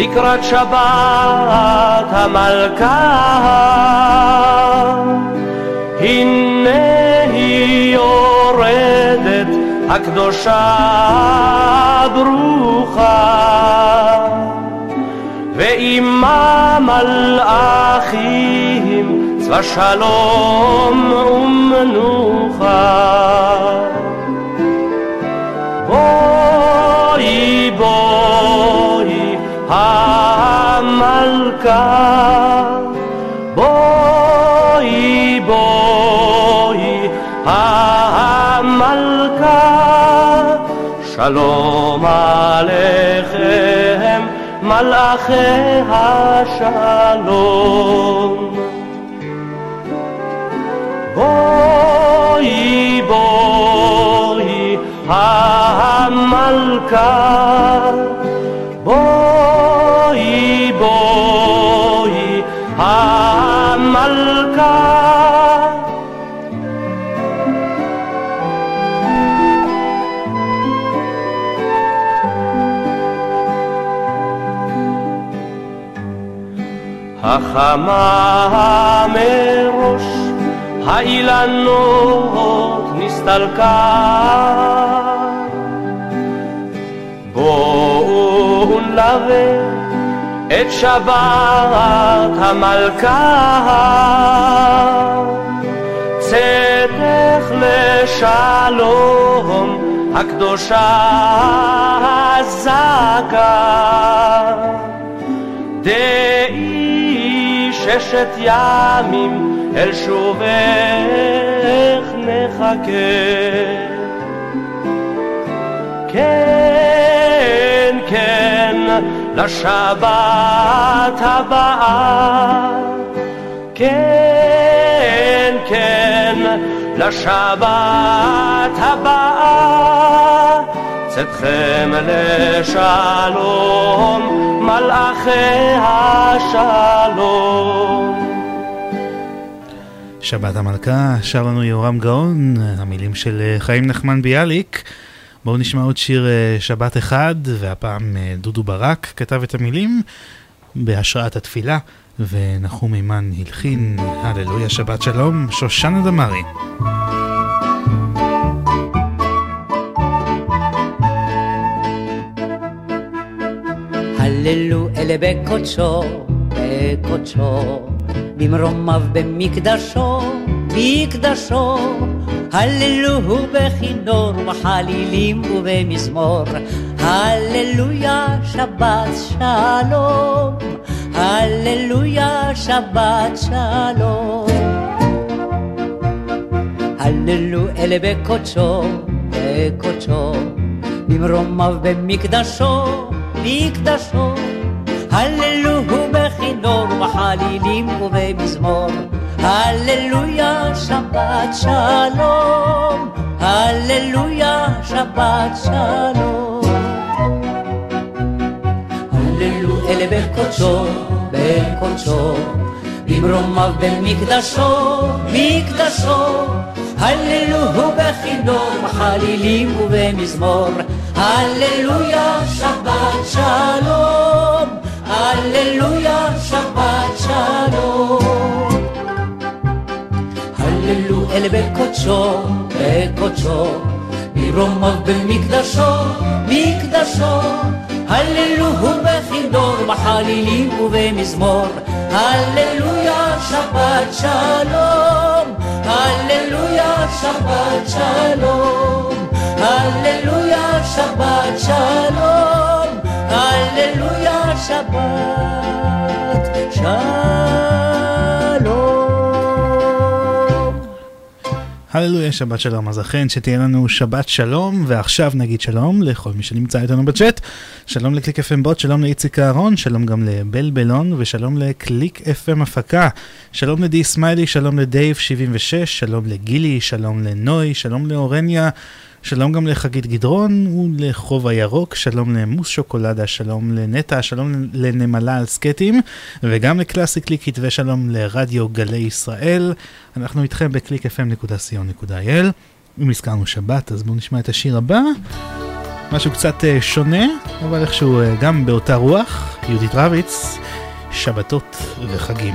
לקראת שבת המלכה הנה היא יורדת הקדושה ברוכה ועמה מלאכים צבא שלום ומנוחה. המלכה בואי בואי המלכה שלום עליכם מלאכי השלום. בואי בואי המלכה המלכה החמה מראש האילנות נסתלקה בואו נלווה את שבת המלכה צאתך לשלום הקדושה הזכה דעי ששת ימים אל שובך נחכה. לשבת הבאה. כן, כן, לשבת הבאה. צאתכם לשלום, מלאכי השלום. שבת המלכה, שר לנו יהורם גאון, המילים של אה, חיים נחמן ביאליק. בואו נשמע עוד שיר אה, שבת אחד, והפעם אה, דודו ברק כתב את המילים בהשראת התפילה, ונחום מימן הלחין, הללויה שבת שלום, שושנה דמארי. הללו אלה בקודשו, בקודשו, במרומיו במקדשו, מקדשו, הללוהו בכינור, בחלילים ובמזמור, הללויה שבת שלום, הללויה שבת שלום. הללו אלה בקודשו, בקודשו, במרומיו במקדשו, מקדשו. הללו בכינור, בחלילים ובמזמור. הללויה שבת שלום, הללויה שבת שלום. הללו אלה בקודשו, בקודשו, במרומיו במקדשו, מקדשו. הללו בכינור, בחלילים ובמזמור. הללויה שבת שלום, הללויה שבת שלום. אל בקודשו, בקודשו, מרומיו במקדשו, מקדשו. הללו בכינור, בחלילים ובמזמור. הללויה שבת שלום, הללויה שבת שלום. הללויה שבת שלום, הללויה שבת שלום. הללויה שבת שלום, אז אכן שתהיה לנו שבת שלום, ועכשיו נגיד שלום לכל מי שנמצא איתנו בצ'אט. שלום לקליק FM בוט, שלום לאיציק אהרון, שלום גם לבלבלון, ושלום לקליק FM הפקה. שלום לדי סמיילי, שלום לדייב 76, שלום לגילי, שלום לנוי, שלום לאורניה. שלום גם לחגית גדרון ולחוב הירוק, שלום למוס שוקולדה, שלום לנטע, שלום לנמלה על סקטים, וגם לקלאסי קליקית ושלום לרדיו גלי ישראל. אנחנו איתכם ב-clickfm.co.il. אם הזכרנו שבת, אז בואו נשמע את השיר הבא. משהו קצת uh, שונה, אבל איכשהו uh, גם באותה רוח, יהודית רביץ, שבתות וחגים.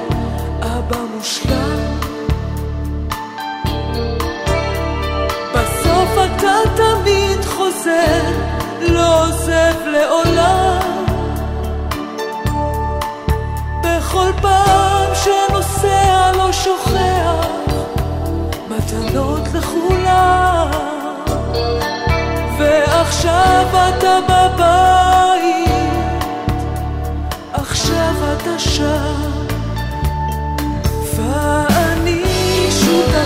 אבא מושלם. בסוף אתה תמיד חוזר, לא עוזב לעולם. בכל פעם שנוסע לא שוכח מתנות לכולם ועכשיו אתה בבית עכשיו אתה שם Θα ανοίξουν τα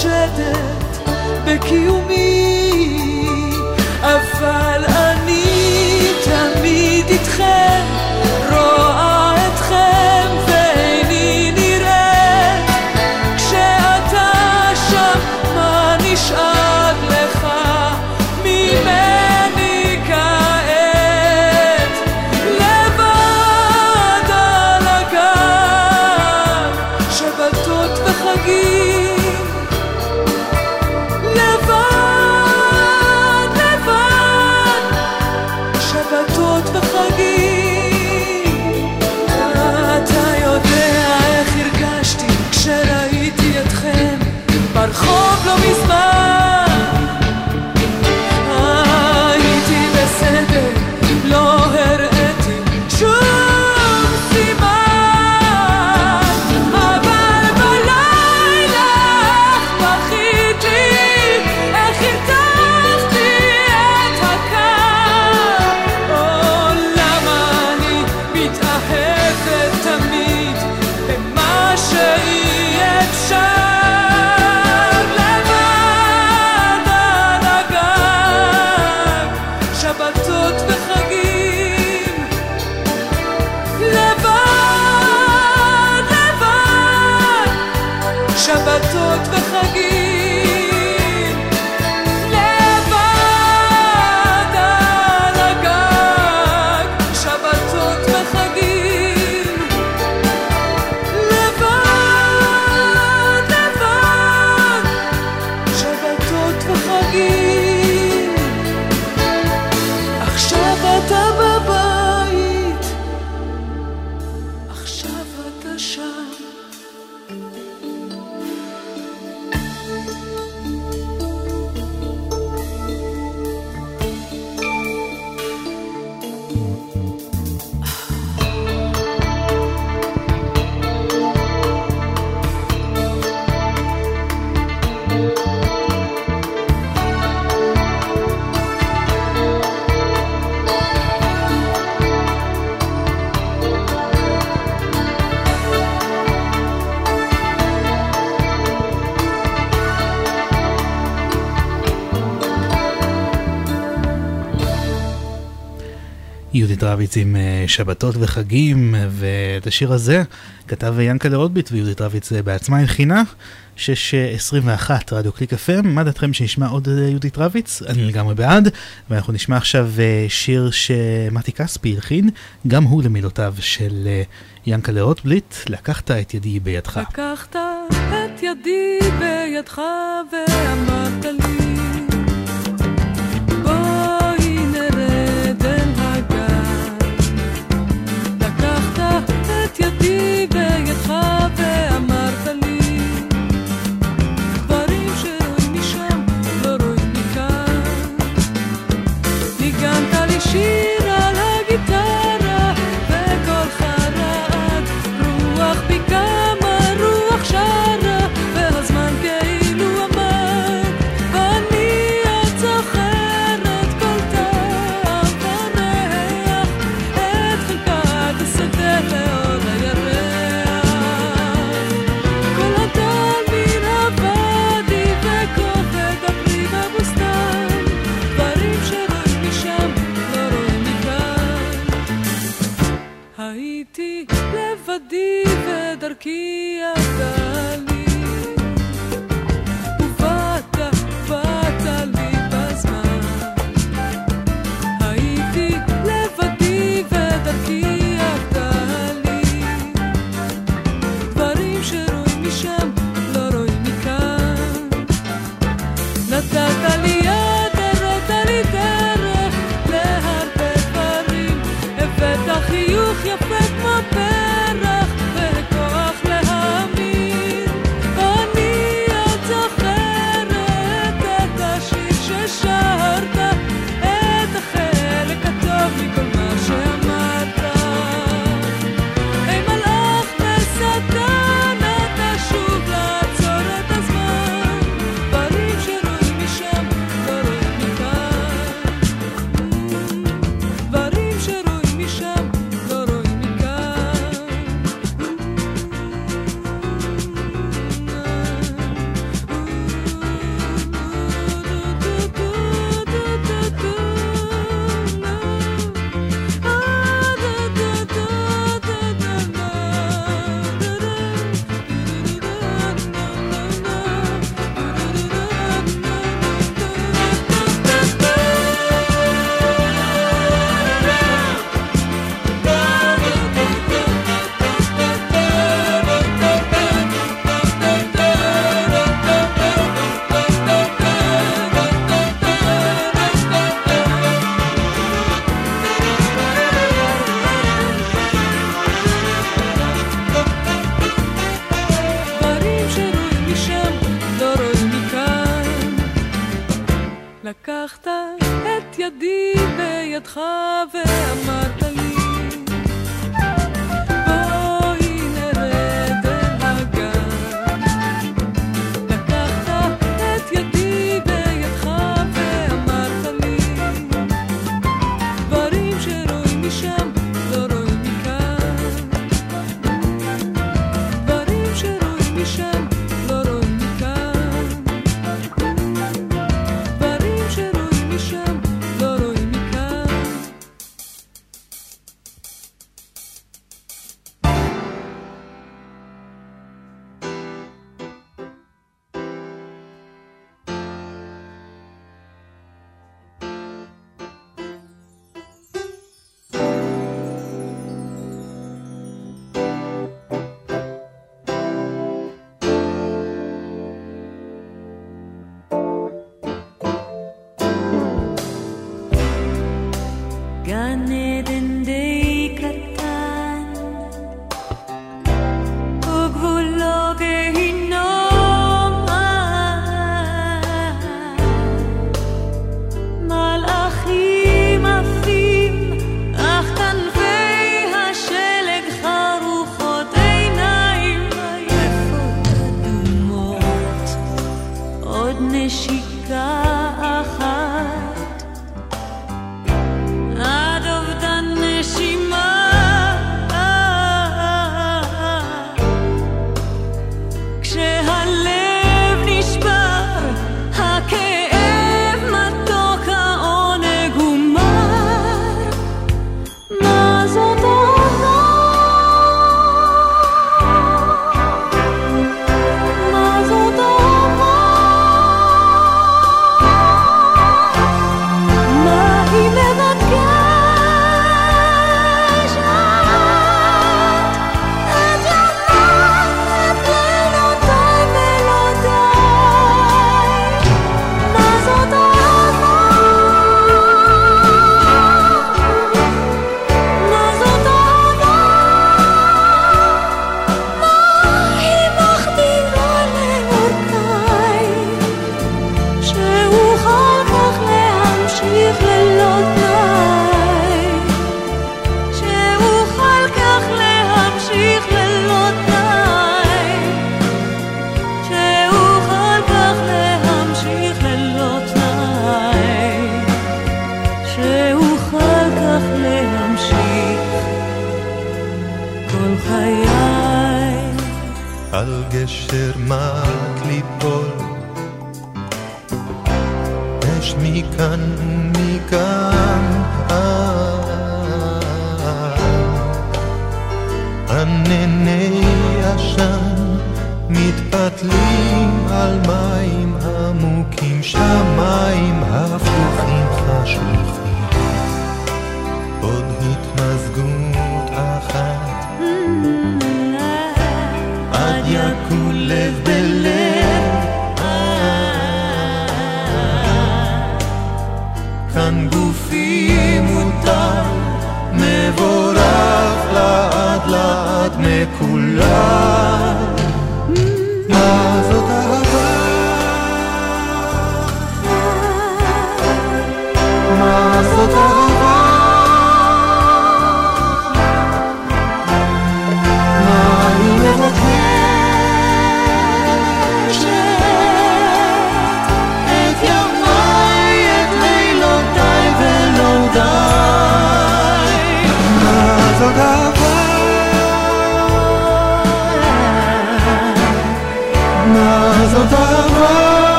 חושדת בקיומי רביץ עם אה, שבתות וחגים, אה, ואת השיר הזה כתב ינקלה רוטביט ויהודית רביץ אה, בעצמה הלחינה. 621 רדיו קליק FM, מה דעתכם שנשמע עוד יהודית רביץ? אני לגמרי בעד, ואנחנו נשמע עכשיו שיר שמתי כספי הלחין, גם הוא למילותיו של ינקלה רוטבליט, לקחת את ידי בידך. לקחת את ידי בידך ואמרת לי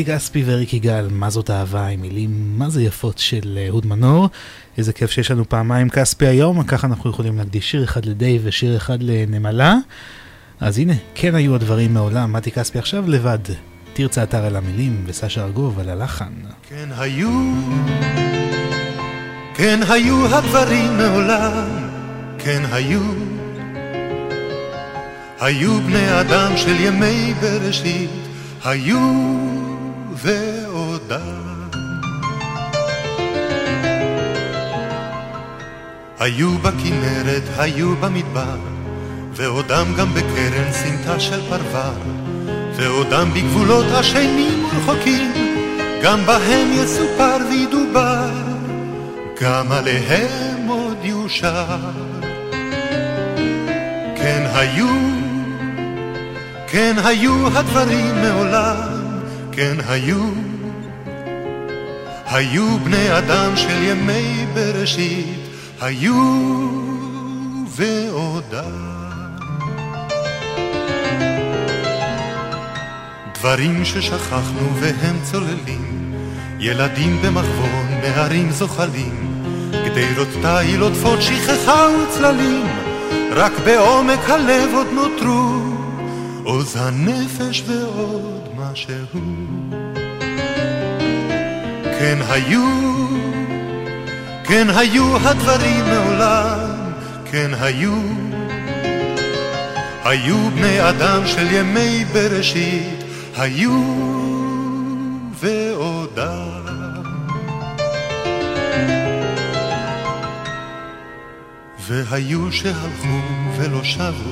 מתי כספי וריק יגאל, מה זאת אהבה, עם מילים מה זה יפות של אה, אהוד מנור. איזה כיף שיש לנו פעמיים כספי היום, ככה אנחנו יכולים להקדיש שיר אחד לדייב ושיר אחד לנמלה. אז הנה, כן היו הדברים מעולם, מתי כספי עכשיו לבד. תרצה אתר על המילים וסשה ארגוב על הלחן. כן היו, כן היו הדברים מעולם, כן היו. היו בני אדם של ימי בראשית, היו ועודם. היו בכנרת, היו במדבר, ועודם גם בקרן סמטה של פרבר, ועודם בגבולות השנים ורחוקים, גם בהם יסופר וידובר, גם עליהם עוד יושר. כן היו, כן היו הדברים מעולם, כן היו. היו בני אדם של ימי בראשית, היו ועודם. דברים ששכחנו והם צוללים, ילדים במחבון, נערים זוחלים, גדרות תיל עוטפות שכחה וצללים, רק בעומק הלב עוד נותרו עוז הנפש ועוד משהו. כן היו, כן היו הדברים מעולם, כן היו. היו בני אדם של ימי בראשית, היו ועודם. והיו שהלכו ולא שבו,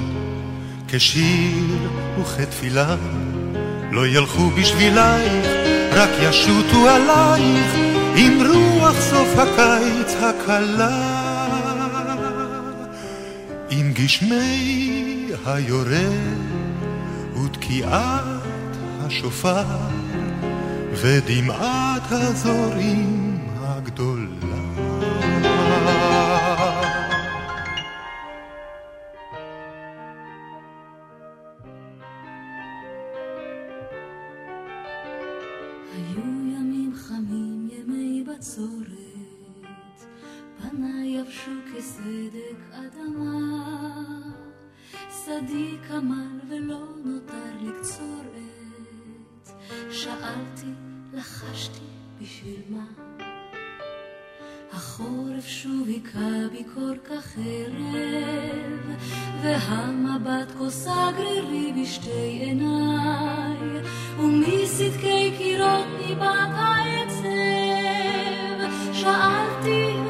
כשיר וכתפילה, לא ילכו בשבילייך, רק ישוטו עלייך עם רוח סוף הקיץ הקלה. עם גשמי היורד ותקיעת השופר ודמעת הזורים כסדק אדמה, שדי כמל ולא נותר לקצור עת, שאלתי, לחשתי, בשביל מה? החורף שוב היכה בי כל כך ערב, והמבט כוסה גרירי בשתי עיניי, ומסדקי קירות ניבט העצב. שאלתי,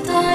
the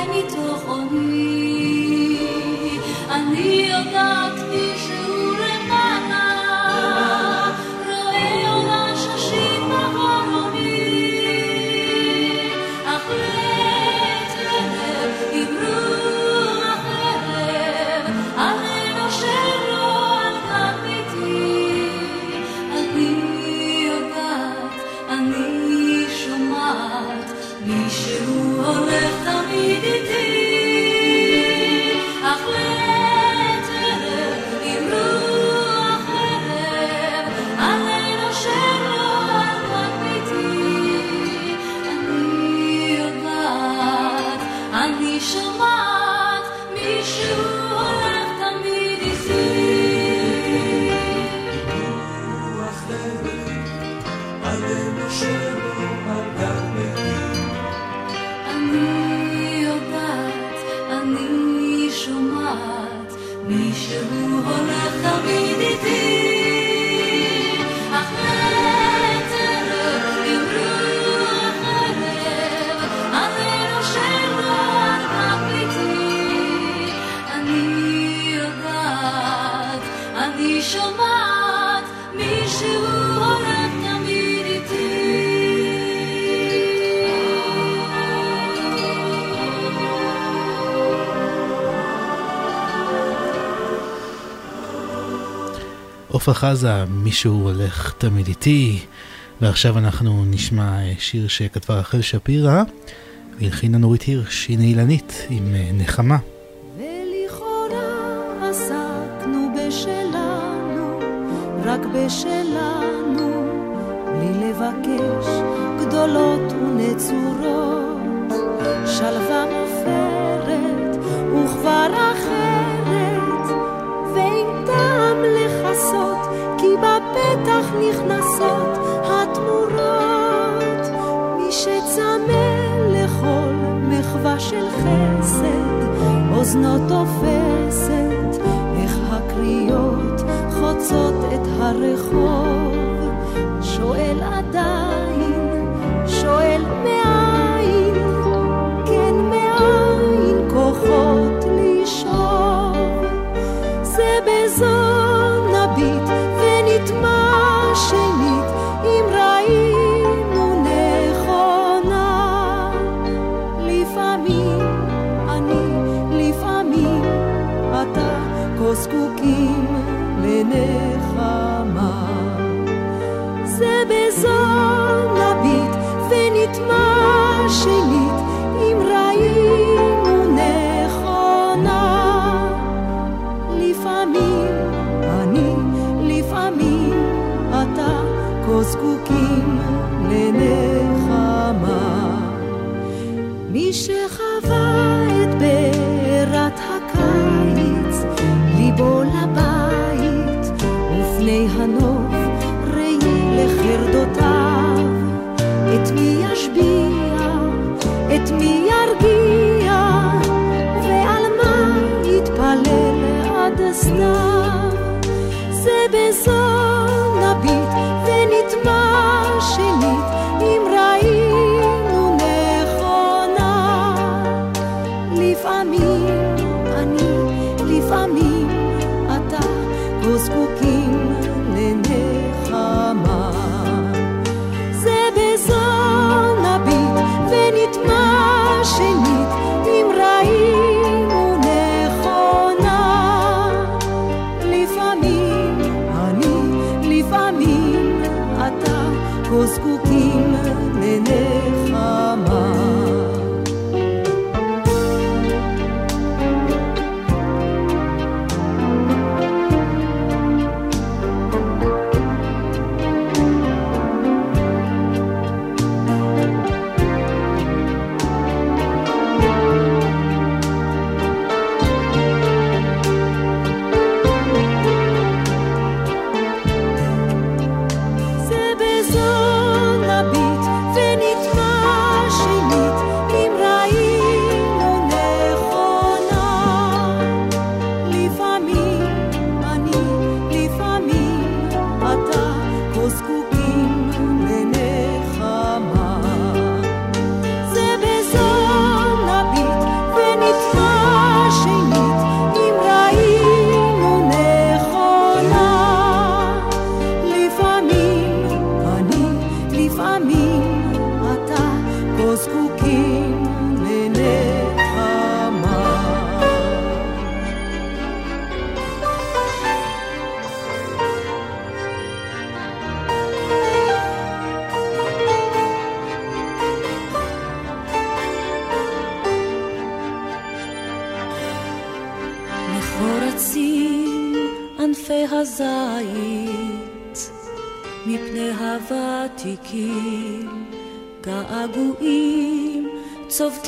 עופרה חזה, מישהו הולך תמיד איתי, ועכשיו אנחנו נשמע אה, שיר שכתבה רחל שפירא, והלחינה נורית הירש, הנה אילנית, עם אה, נחמה. בשלנו, רק וכבר אחרת, ואין טעם לכסות, בפתח נכנסות התמורות, מי שצמא לכל מחווה של חסד, אוזנו תופסת, איך הקריאות חוצות את הרחוב. שואל עדיין,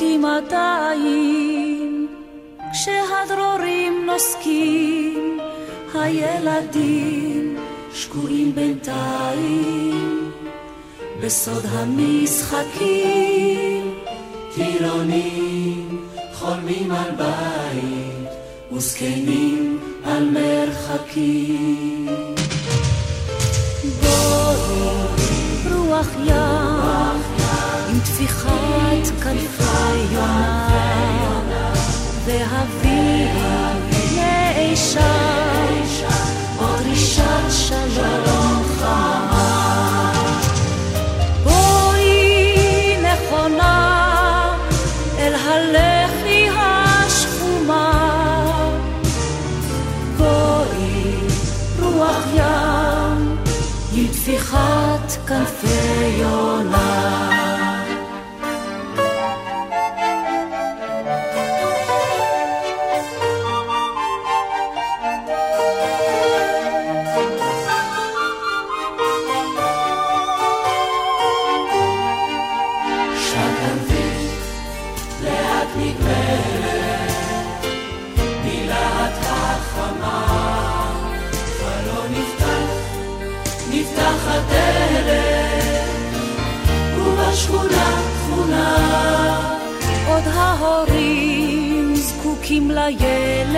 עדיין כשהדרורים נוסקים הילדים שקועים בינתיים. בסוד המשחקים טירונים חולמים על בית וזקנים על מרחקים. בואי רוח ים עם טפיחת כנפי יונה והביאי לאישה עוד דרישת שלום חמה. בואי נכונה אל הלחי השחומה בואי רוח ים עם טפיחת כנפי ובשכונה תכונה עוד ההורים זקוקים לילד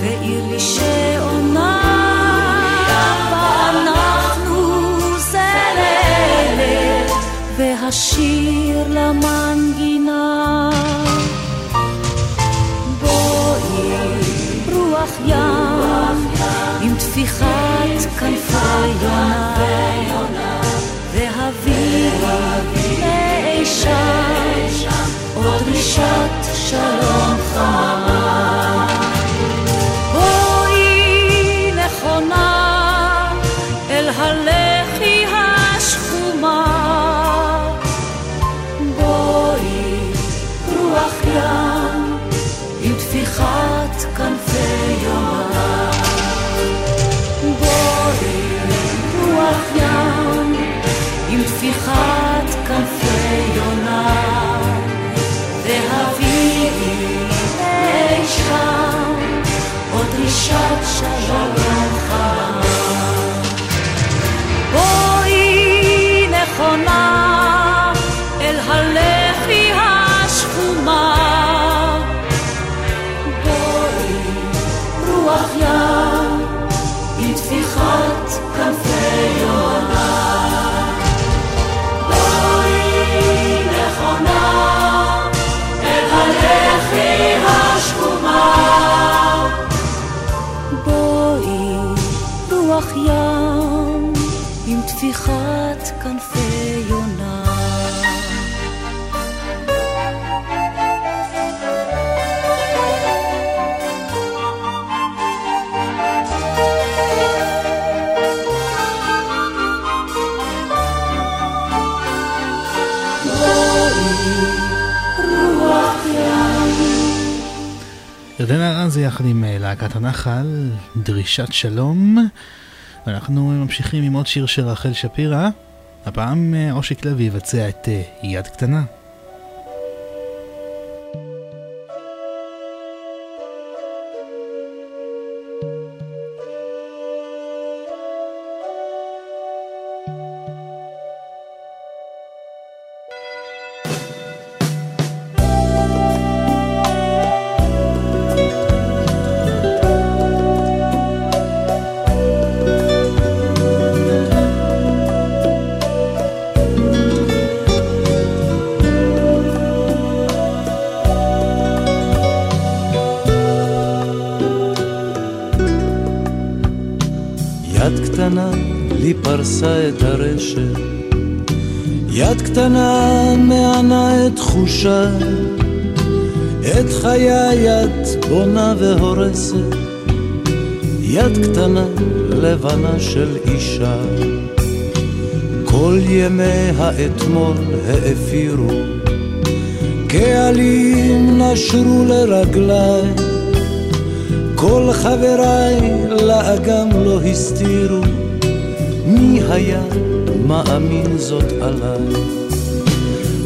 ועיר לי שעונה ואנחנו לאלה והשיר למנגינה. בואי רוח ים עם טפיחת כנפי יונה והביאי לאישה עוד דרישת שלום חמה שלום ארזי יחד עם אה, להקת הנחל, דרישת שלום. ואנחנו ממשיכים עם עוד שיר של רחל שפירא. הפעם אה, אושיק לוי יבצע את אה, יד קטנה. קטנה לבנה של אישה. כל ימי האתמול האפירו, קהלים נשרו לרגליי, כל חבריי לאגם לא הסתירו, מי היה מאמין זאת עליי?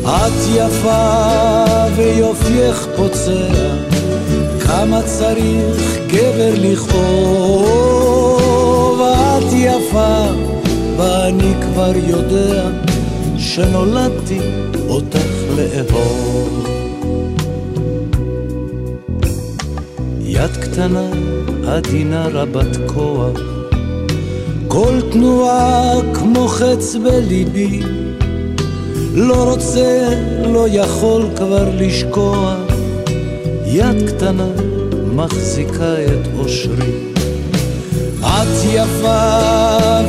את יפה ויופייך פוצע, כמה צריך גבר לכאוב. את יפה ואני כבר יודע שנולדתי אותך לאהוב. יד קטנה, עדינה רבת כוח, כל תנועה כמו חץ בליבי, לא רוצה, לא יכול כבר לשקוע, יד קטנה מחזיקה את אושרי. את יפה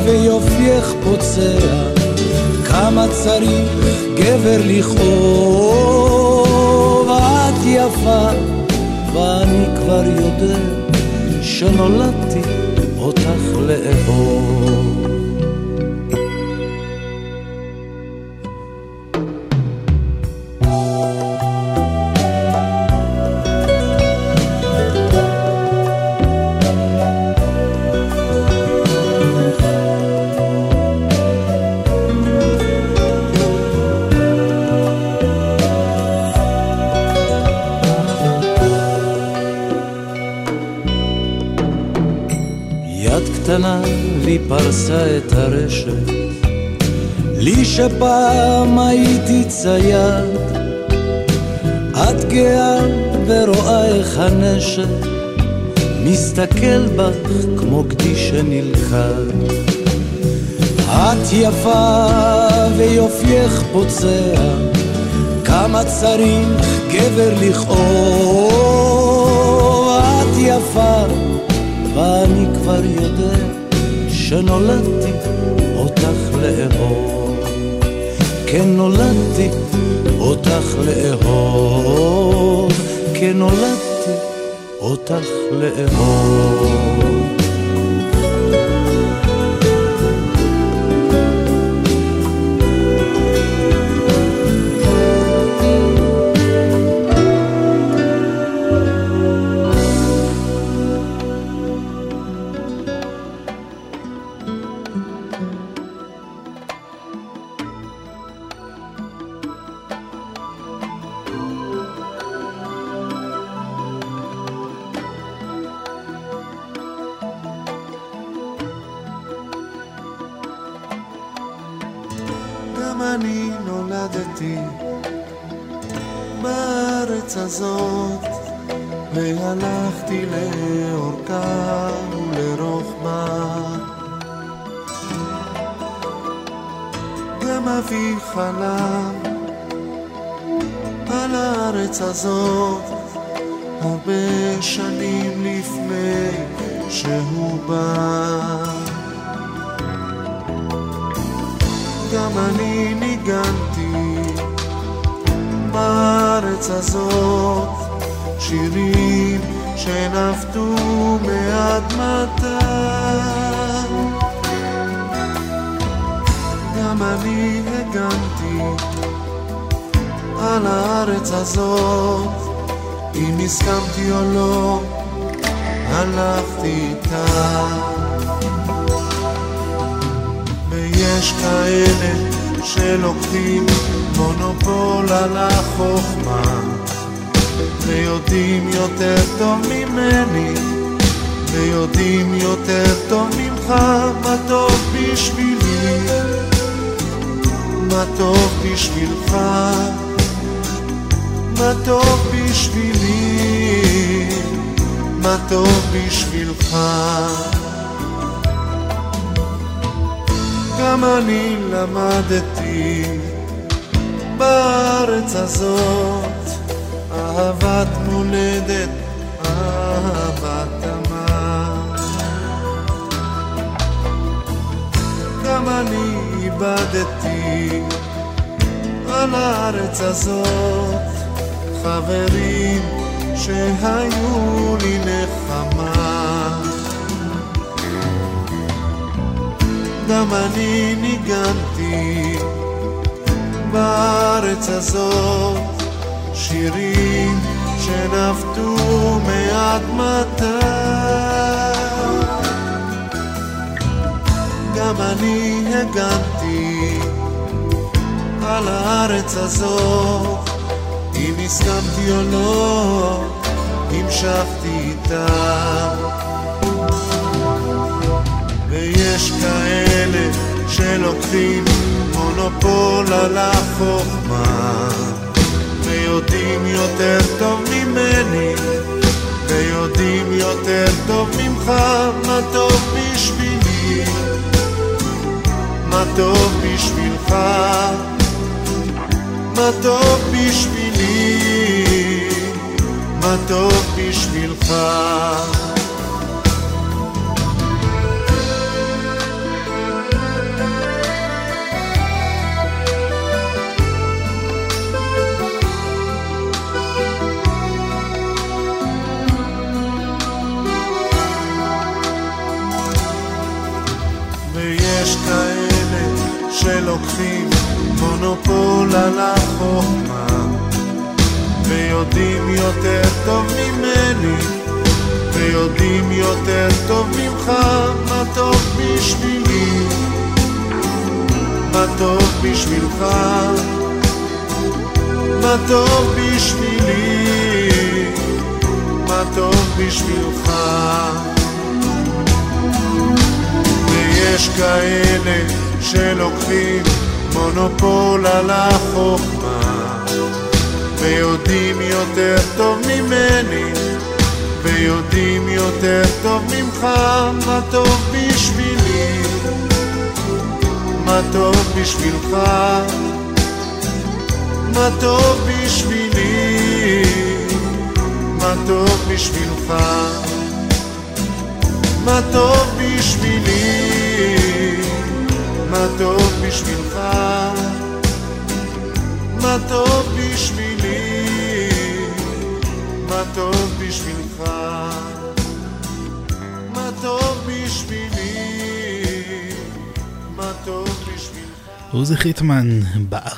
ויופייך פוצע, כמה צריך גבר לכאוב. את יפה ואני כבר יודע שנולדתי אותך לאהוב. שפעם הייתי צייד, את גאה ורואה איך הנשק מסתכל בך כמו גדי שנלכד. את יפה ויופייך פוצע, כמה צריך גבר לכאוב. את יפה ואני כבר יודע שנולדתי אותך לאהוב. כן נולדתי אותך לאהוב. כן נולדתי אותך לאהוב.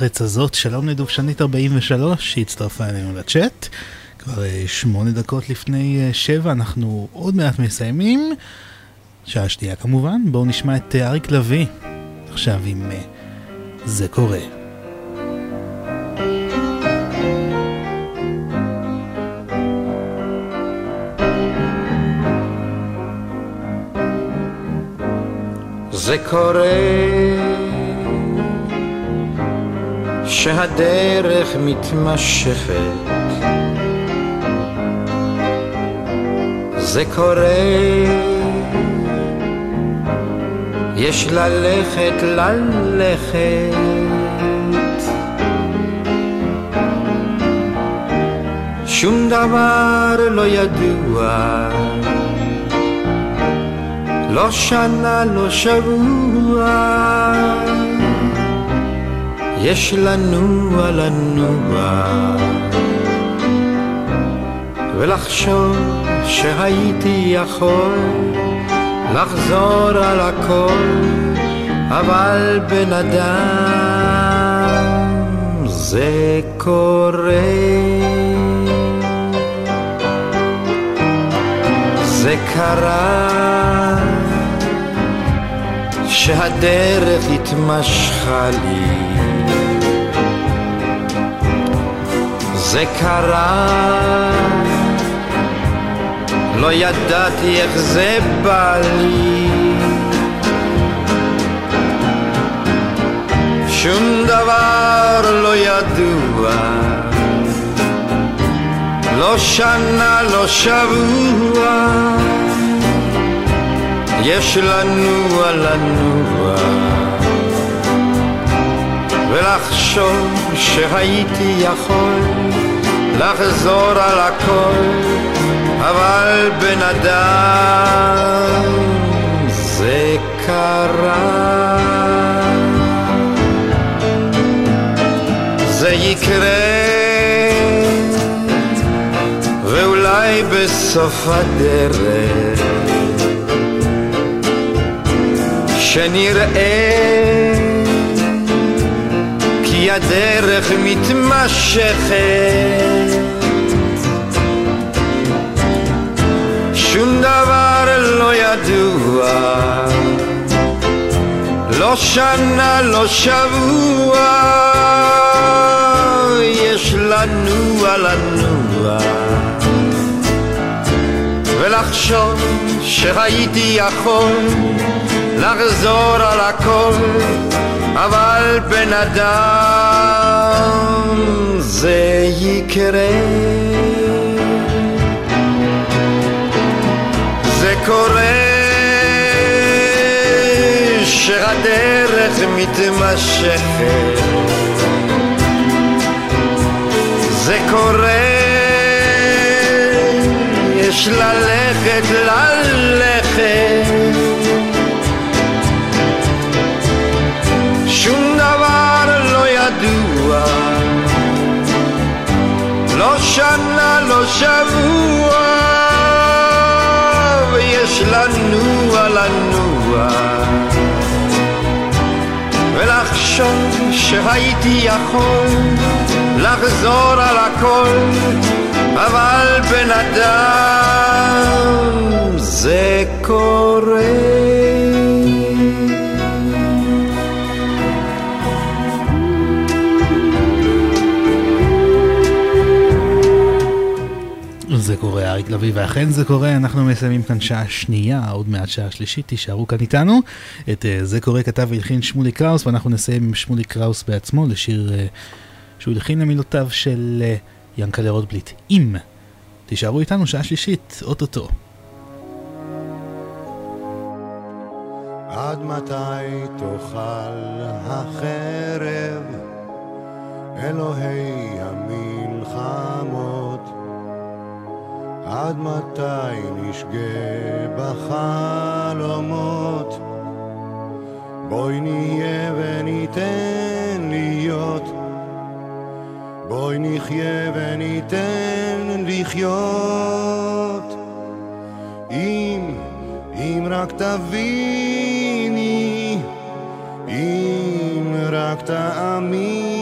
הארץ הזאת. שלום לדובשנית 43 שהצטרפה אלינו לצ'אט. כבר אה, שמונה דקות לפני אה, שבע, אנחנו עוד מעט מסיימים. שעה שנייה כמובן, בואו נשמע את אה, אריק לביא עכשיו אם זה קורה. זה קורה שהדרך מתמשכת. זה קורה. יש ללכת ללכת. שום דבר לא ידוע. לא שנה, לא שבוע יש לנוע לנוע ולחשוב שהייתי יכול לחזור על הכל אבל בן אדם זה קורה. זה קרה שהדרך התמשכה לי זה קרה. לא ידעתי איך זה בא לי. שום דבר לא ידוע. לא שנה, לא שבוע. יש לנוע לנוע ולחשוב שהייתי יכול לחזור על הכל אבל בן אדם זה קרה. זה יקרה ואולי בסוף הדרך שנראה כי הדרך מתמשכת דבר לא ידוע. לא שנה, לא שבוע. יש לנוע לנוע ולחשוב שהייתי יכול לחזור על הכל אבל בן אדם זה יקרה קורה שהדרך מתמשכת. זה קורה יש ללכת ללכת. שום דבר לא ידוע. לא שנה, לא שבוע ויש לנוע לנוע ולחשוב שהייתי יכול לחזור על הכל אבל בן אדם זה קורה אריק לביא, ואכן זה קורה, אנחנו מסיימים כאן שעה שנייה, עוד מעט שעה שלישית, תישארו כאן איתנו. את uh, זה קורה כתב והלחין שמולי קראוס, ואנחנו נסיים עם שמולי קראוס בעצמו, לשיר uh, שהוא הלחין למילותיו של uh, ינקלה רוטבליט, אם. תישארו איתנו, שעה שלישית, אוטוטו. עד מתי תאכל החרב, אלוהי המלחמות? עד מתי נשגה בחלומות? בואי נהיה וניתן להיות, בואי נחיה וניתן לחיות. אם, אם רק תביני, אם רק תאמיני,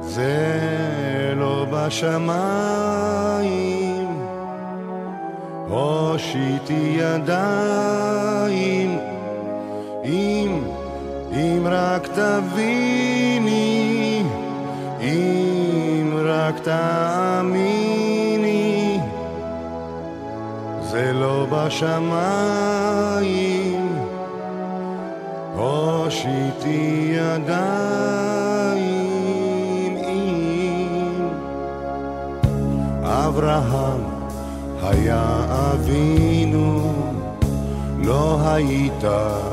זה בשמיים, הושיטי ידיים, אם, אם רק תביני, אם רק תאמיני, זה לא בשמיים, הושיטי ידיים. אברהם היה אבינו, לא היית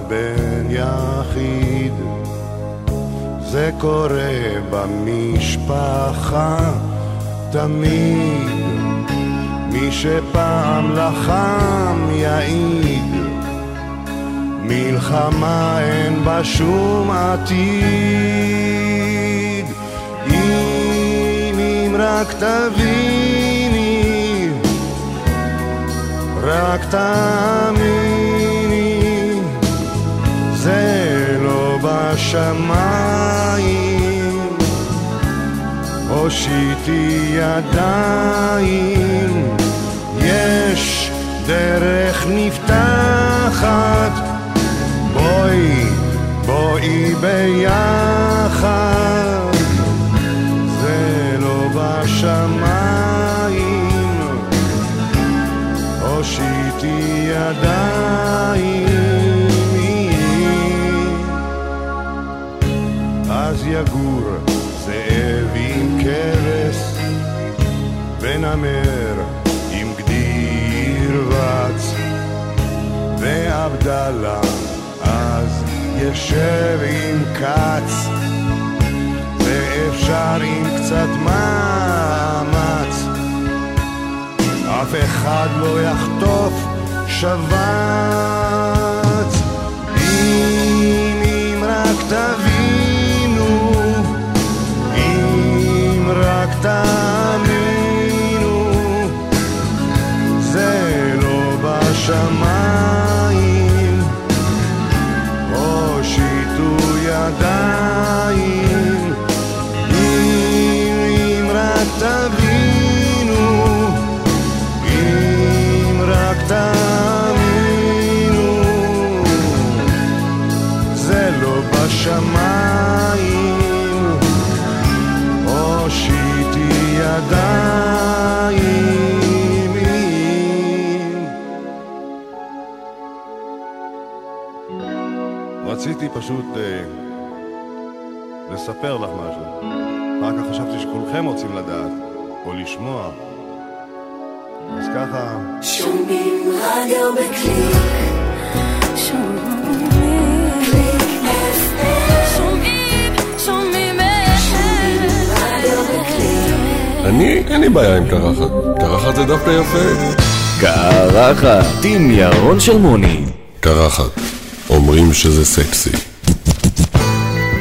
בן יחיד. זה קורה במשפחה תמיד, מי שפעם לחם יעיד. מלחמה אין בה שום עתיד אם, רק תביני, רק תאמיני, זה לא בשמיים, הושיטי ידיים, יש דרך נפתחת. בואי, בואי ביחד, זה לא בשמיים, ידיים, אז יגור זאב עם כבש, ונמר עם גדי ירבץ, ועבדאללה אז יושב עם כץ, ואפשר עם קצת מאמץ, אף אחד לא יחטוף שבץ. אם, אם רק תבינו, אם רק תאמינו, פשוט אה, לספר לך משהו. אחר כך חשבתי שכולכם רוצים לדעת, או לשמוע. אז ככה... שומעים רדיו בקליק, שומעים שומעים, שומעים רדיו בקליק. אני, אין לי בעיה עם קרחת. קרחת זה דווקא יפה. קרחת עם ירון שלמוני. קרחת. אומרים שזה סקסי.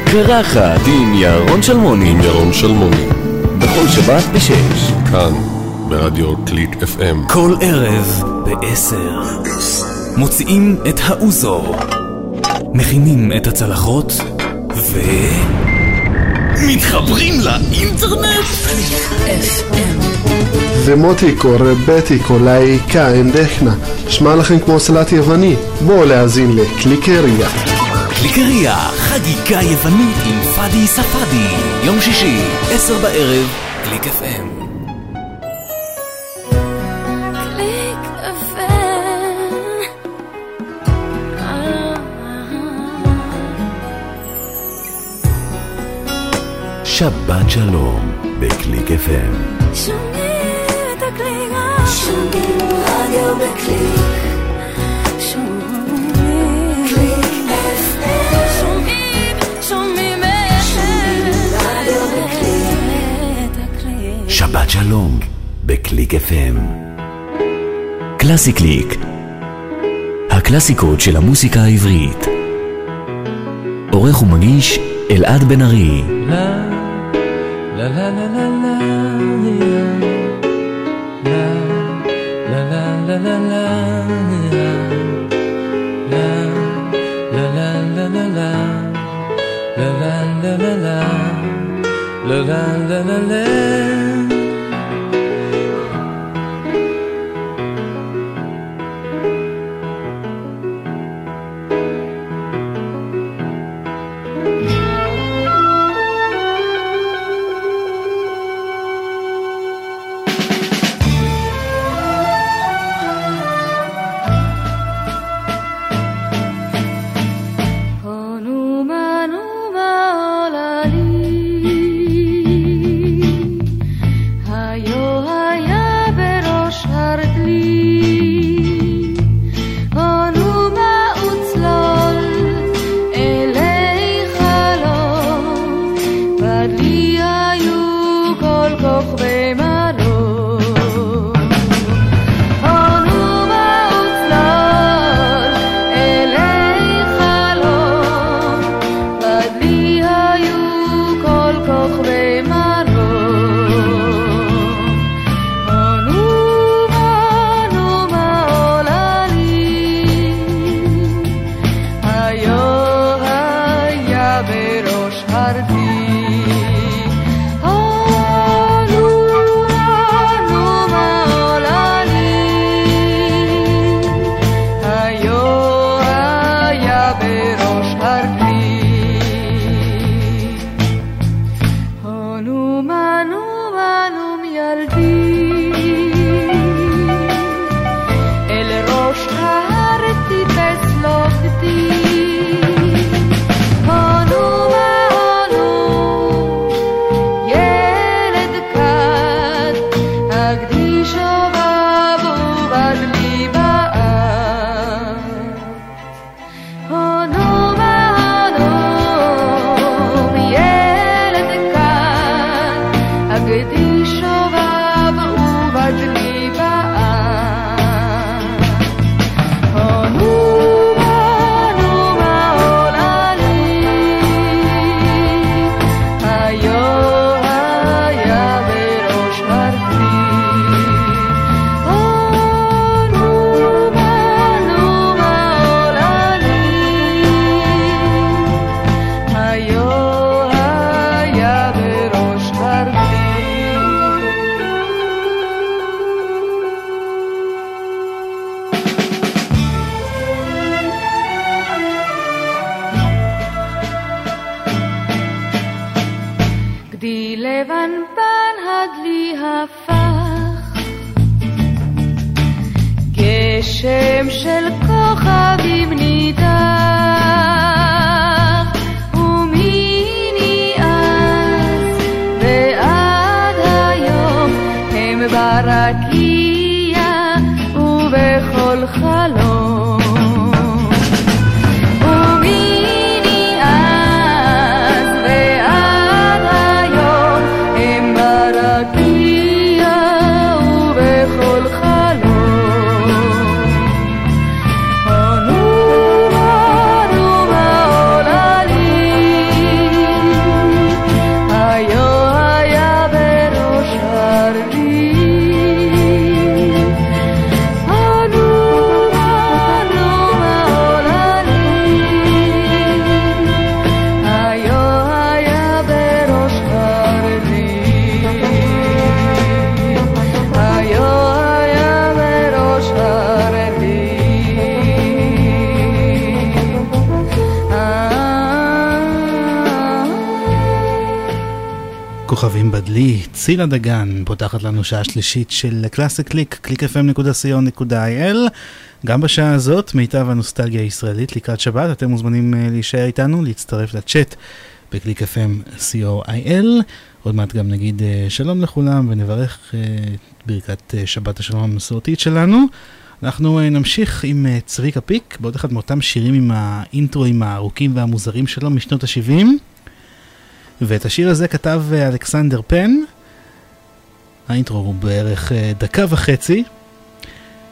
קרחת עם ירון שלמוני. עם ירון שלמוני. בכל שבת בשש. כאן, ברדיו קליק FM. כל ערב בעשר. מוציאים את האוזו. מכינים את הצלחות. ו... מתחברים לאינטרנט? זה מוטיקו, רבטיקו, לאיקה, אנדכנה. שמע לכם כמו סלט יווני. בואו להאזין לקליקריה. קליקריה, חגיגה יוונית עם פאדי ספאדי. יום שישי, עשר בערב, קליק FM. שבת שלום, בקליק FM. שומעים את הקליק, שומעים רדיו בקליק. שומעים קליק FM. שומעים, שומעים רדיו בקליק. שבת שלום, בקליק FM. קלאסיקליק. הקלאסיקות של המוסיקה העברית. עורך ומגיש אלעד בן ארי. La la la צילה דגן, פותחת לנו שעה שלישית של קלאסי קליק, www.clickfm.co.il. גם בשעה הזאת, מיטב הנוסטלגיה הישראלית לקראת שבת, אתם מוזמנים אה, להישאר איתנו, להצטרף לצ'אט בקליק FM co.il. עוד מעט גם נגיד אה, שלום לכולם ונברך אה, את ברכת שבת השלום המסורתית שלנו. אנחנו נמשיך עם צביקה פיק, בעוד אחד מאותם שירים עם האינטרואים הארוכים והמוזרים שלו משנות ה-70. ואת השיר הזה כתב אלכסנדר פן. האינטרו הוא בערך אה, דקה וחצי.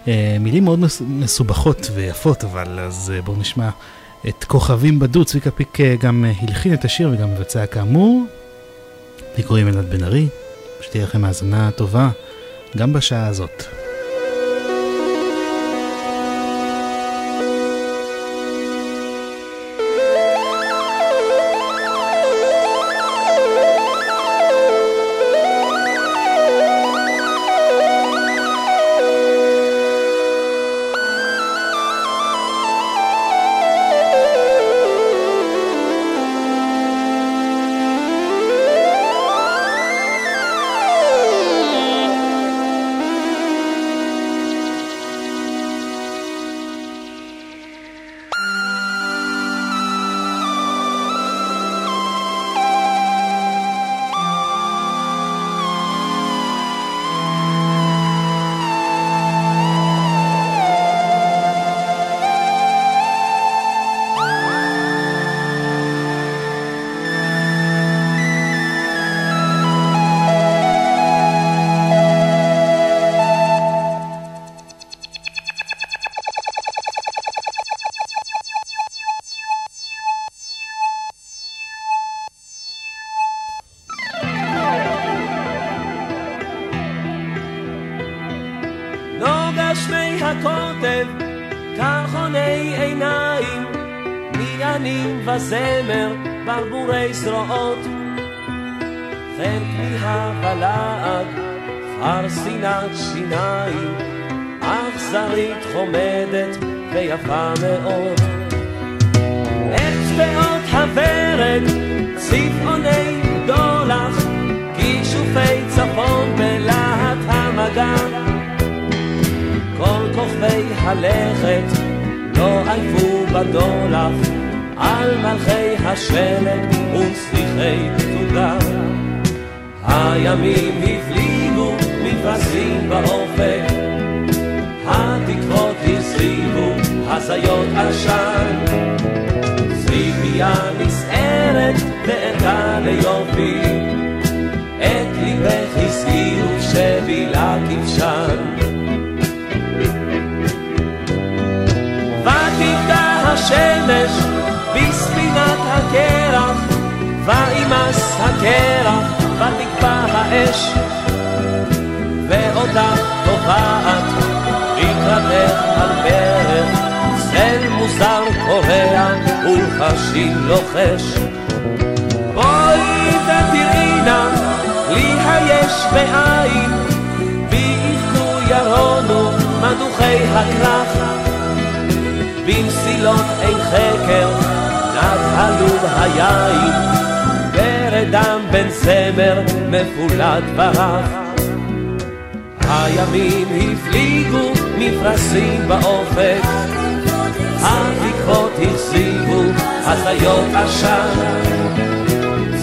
אה, מילים מאוד מס- מסובכות ויפות, אבל אז אה, בואו נשמע את כוכבים בדו. צביקה פיק גם הלחין את השיר וגם מבצע כאמור. לי קוראים אלעד בן ארי, שתהיה לכם האזנה טובה גם בשעה הזאת. בדולח על מלכי השלג וצריחי תודה. הימים הפליגו מפרשים באופק, התקוות הסריבו הזיות עשן. ציפייה נסערת וערכה ליופי, את ליבך הסגירו שבילה כבשן. השמש בספינת הקרח, וימס הקרח, ותקפא האש, ואותך טובעת לקראתך על ברך, צל מוזר קורע ולחשים לוחש. בואי ותראי נא לי היש בעין, ויבכו ירונו מדוכי הכרך. במסילות אין חקר, נד עלוב היין, ורד דם בן זמר מפולד ברח. הימים הפליגו מפרשים באופק, התקוות החזיבו חיות עשן.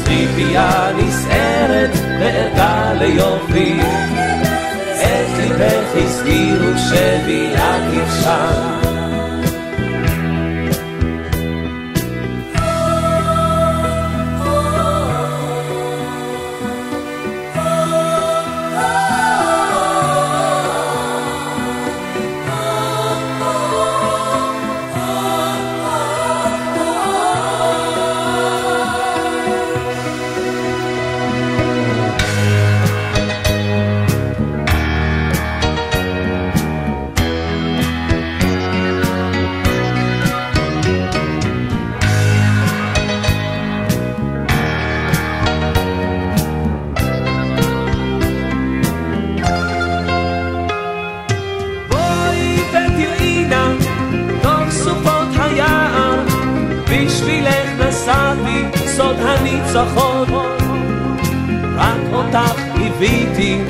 ציפייה נסערת וערכה ליופי, את ליבך הזכירו שבי הכבשה. הניצחון רק אותך הביתי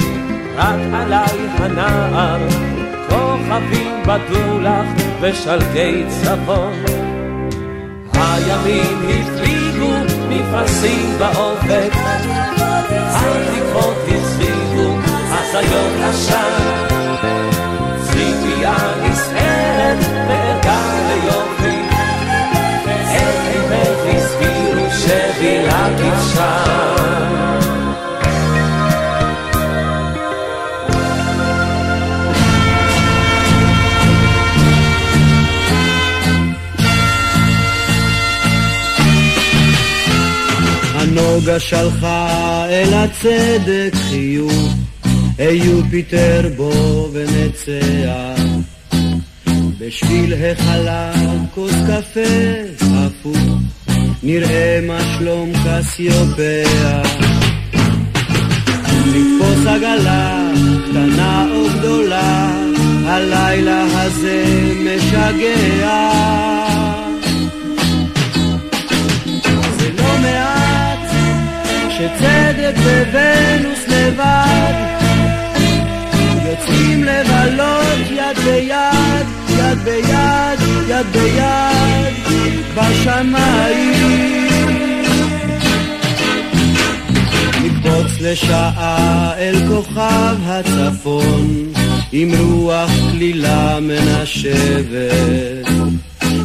רק עליי הנער. כוכבים בדו לך ושלגי צפון הימים הפליגו מפרשים באופק. התקוות הצליחו הזיות עשן ציפייה שבי לכבשה. הנוגה שלחה אל הצדק חיוך, היו פיטר בו ונצח. בשביל החלה כוס קפה נראה מה שלום קסיופיה. לתפוס עגלה, קטנה או גדולה, הלילה הזה משגע. זה לא מעט שצדק וונוס לבד יוצאים לבלות יד ביד, יד ביד, יד ביד בשמיים נקפוץ לשעה אל כוכב הצפון עם רוח כלילה מנשבת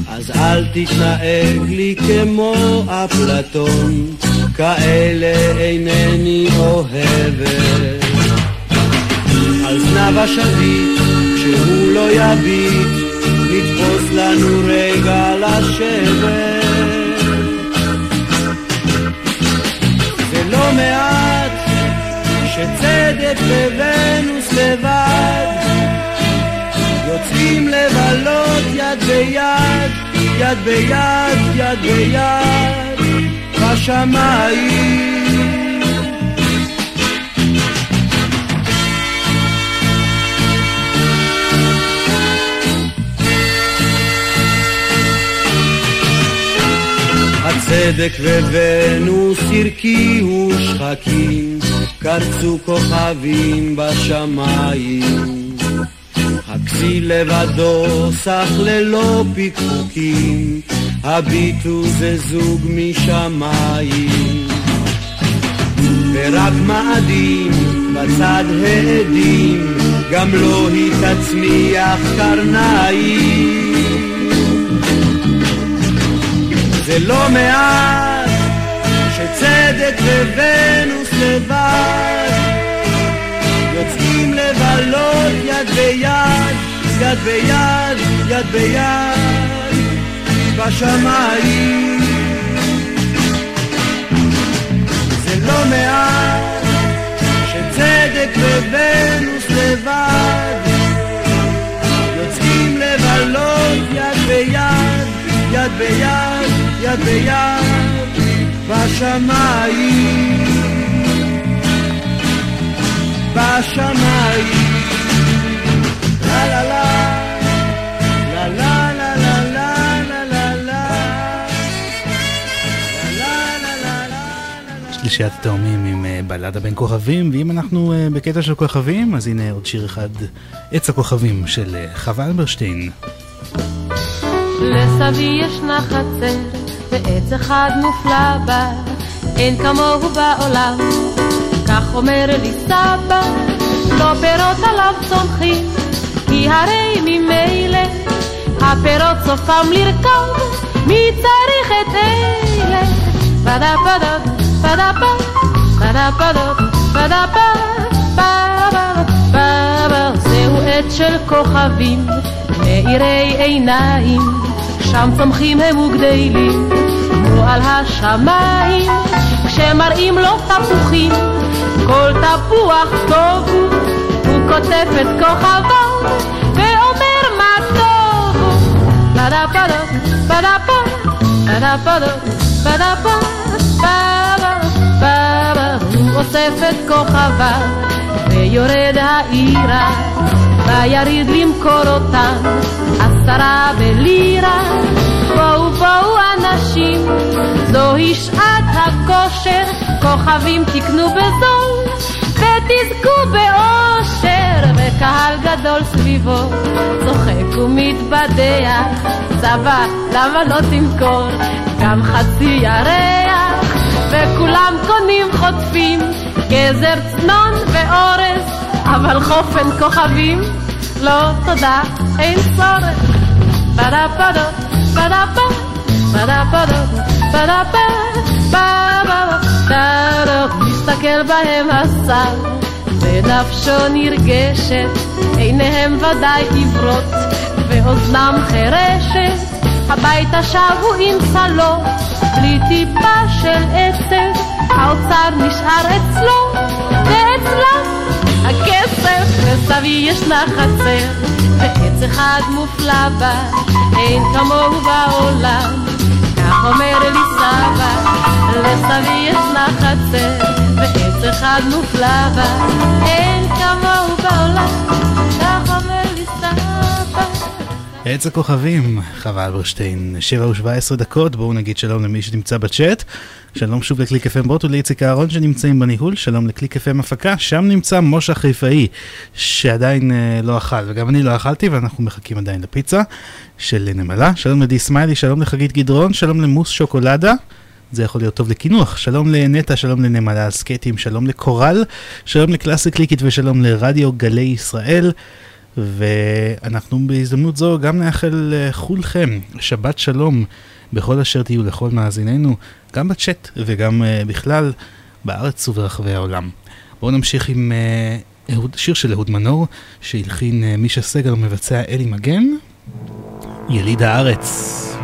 אז אל תתנהג לי כמו אפלטון, כאלה אינני אוהבת. על זנב השביט, כשהוא לא יביט, נתפוס לנו רגע לשבת. זה לא מעט שצדק וונוס לבד יוצאים לבלות יד ביד, יד ביד, יד ביד, בשמיים. הצדק וונוס הרקיעו שחקים, קרצו כוכבים בשמיים. הכסיל לבדו סך ללא פיקפוקים, הביטו זה זוג משמיים. ורק מאדים בצד העדים, גם לא היא תצמיח קרניים. זה לא מעט שצדק וונוס לבד יוצאים לבלות יד ביד, יד ביד, יד ביד, בשמיים. זה לא מעט שצדק וונוס לבד יוצאים לבלות יד ביד, יד ביד, יד ביד בשמיים, בשמיים. לה לה שלישיית התאומים עם אה, בלדה בין כוכבים, ואם אנחנו אה, בקטע של כוכבים, אז הנה עוד שיר אחד, עץ הכוכבים של אה, חווה אלברשטיין. לסבי ישנה חצר ועץ אחד מופלא בה, אין כמוהו בעולם. כך אומר לי סבא, לא פירות עליו צומחים, כי הרי ממילא הפירות סופם לרכב, מי צריך את אלה? פדה פדה פדה פדה פדה פדה פדה זהו עץ של כוכבים, מאירי עיניים, שם צומחים הם וגדלים, כמו על השמיים, כשמראים לו תפוחים, כל תפוח טוב הוא, הוא כותב את כוכבו, ואומר מה טוב הוא. פדה פדה, פדה פדה, פדה פדה, פדה פדה, פדה הוא אוסף את כוכביו, ויורד העירה. ויריד למכור אותם, עשרה בלירה. בואו בואו אנשים, זוהי שעת הכושר, כוכבים תקנו בזול, ותזכו באושר, וקהל גדול סביבו, צוחק ומתבדח, סבא, למה לא תמכור גם חצי ירח? וכולם קונים חוטפים, גזר צנון ואורז, אבל חופן כוכבים, לא תודה, אין צורך. בדה בדה, בדה בדה, פדו, בדה, בדה בדה, בדה מסתכל בהם השר, ונפשו נרגשת, עיניהם ודאי עברות, ואוזנם חירשת. הביתה שבו עם צלות, בלי טיפה של עצב, האוצר נשאר אצלו, ואצלם הכסף, וסבי ישנה חצר, ועץ אחד מופלא בה, אין כמוהו בעולם. כך אומר לי סבא, לסבי ישנה חצר, ועץ אחד מופלא בה, אין כמוהו בעולם. כך אומר לי סבא. עץ הכוכבים, חווה אלברשטיין, 7 ו-17 דקות, בואו נגיד שלום למי שנמצא בצ'אט. שלום שוב לקליק FM בוט ולאיציק אהרון שנמצאים בניהול, שלום לקליק FM הפקה, שם נמצא משה חיפאי שעדיין אה, לא אכל וגם אני לא אכלתי ואנחנו מחכים עדיין לפיצה של נמלה, שלום לדי סמיילי, שלום לחגית גדרון, שלום למוס שוקולדה. זה יכול להיות טוב לקינוח. שלום לנטע, שלום לנמלה על סקייטים, שלום לקורל, שלום לקלאסי קליקית ושלום לרדיו גלי ישראל. ואנחנו בהזדמנות זו גם נאחל לכולכם שבת שלום בכל אשר תהיו לכל מאזיננו, גם בצ'אט וגם uh, בכלל בארץ וברחבי העולם. בואו נמשיך עם אהוד, שיר של אהוד מנור, שהלחין מישה סגל מבצע אלי מגן, יליד הארץ.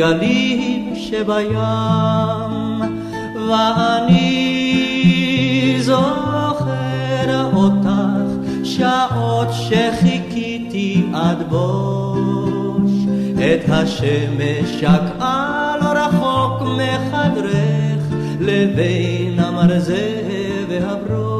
גלים שבים. ואני זוכר אותך שעות שחיכיתי עד בוש את השמש שקעה לא רחוק מחדרך לבין המרזה והברוש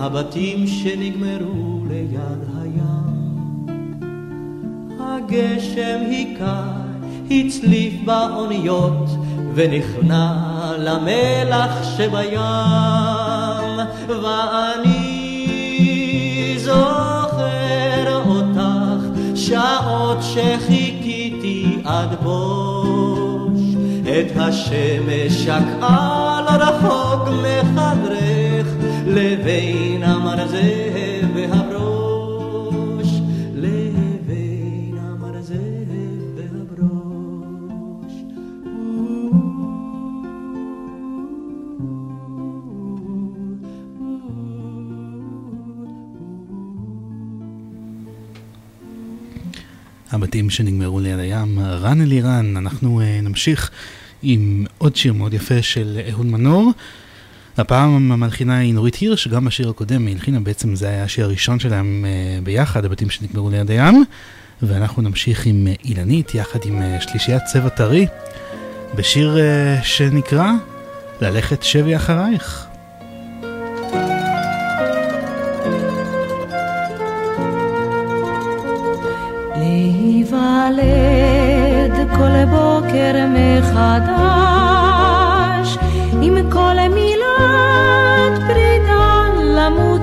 הבתים שנגמרו ליד הים. הגשם היכה, הצליף באוניות, ונכנע למלח שבים. ואני זוכר אותך, שעות שחיכיתי עד בוש, את השמש שקעה לא רחוק מחדרך, לבין המרזה והברוש, לבין המרזה והברוש. הבתים שנגמרו ליד הים, רן אלירן, אנחנו uh, נמשיך עם עוד שיר מאוד יפה של אהוד מנור. הפעם המלחינה היא נורית הירש, גם בשיר הקודם היא הלחינה, בעצם זה היה השיר הראשון שלהם uh, ביחד, הבתים שנגמרו ליד הים. ואנחנו נמשיך עם uh, אילנית, יחד עם uh, שלישיית צבע טרי, בשיר שנקרא ללכת שבי אחרייך. להיוולד כל בוקר מחדש, עם כל מילת פרידה למות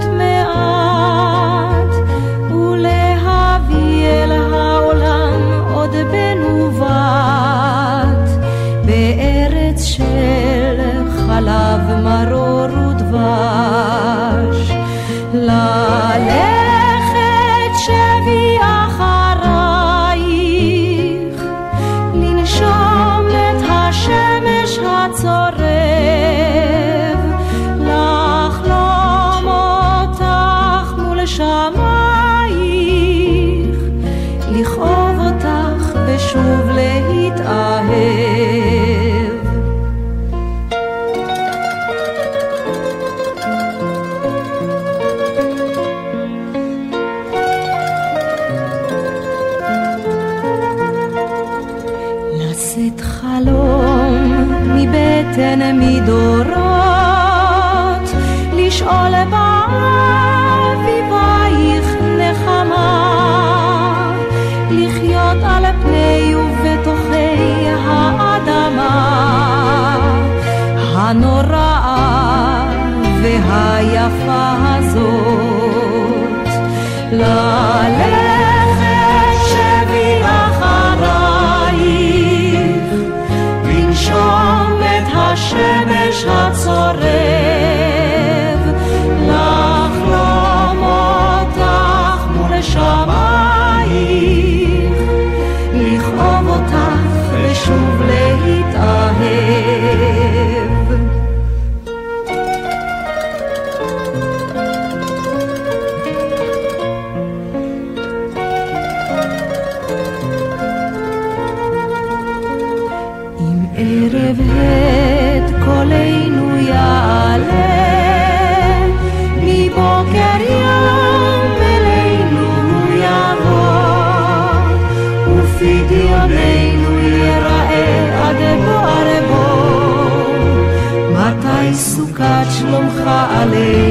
Valley.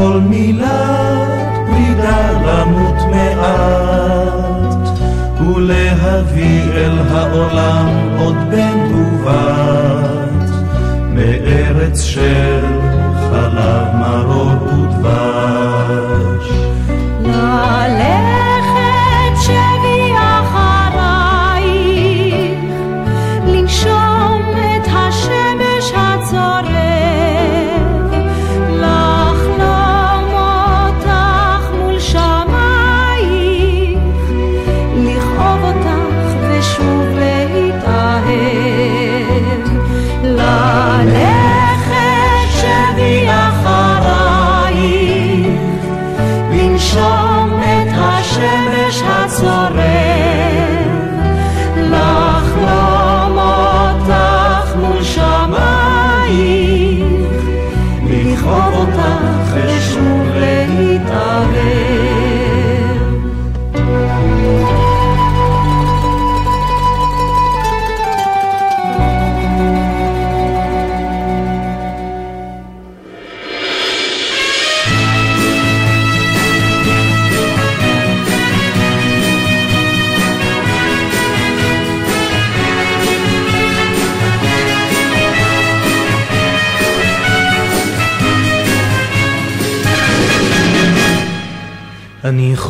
כל מילת פרידה למות מעט, ולהביא אל העולם עוד בן ובת, מארץ של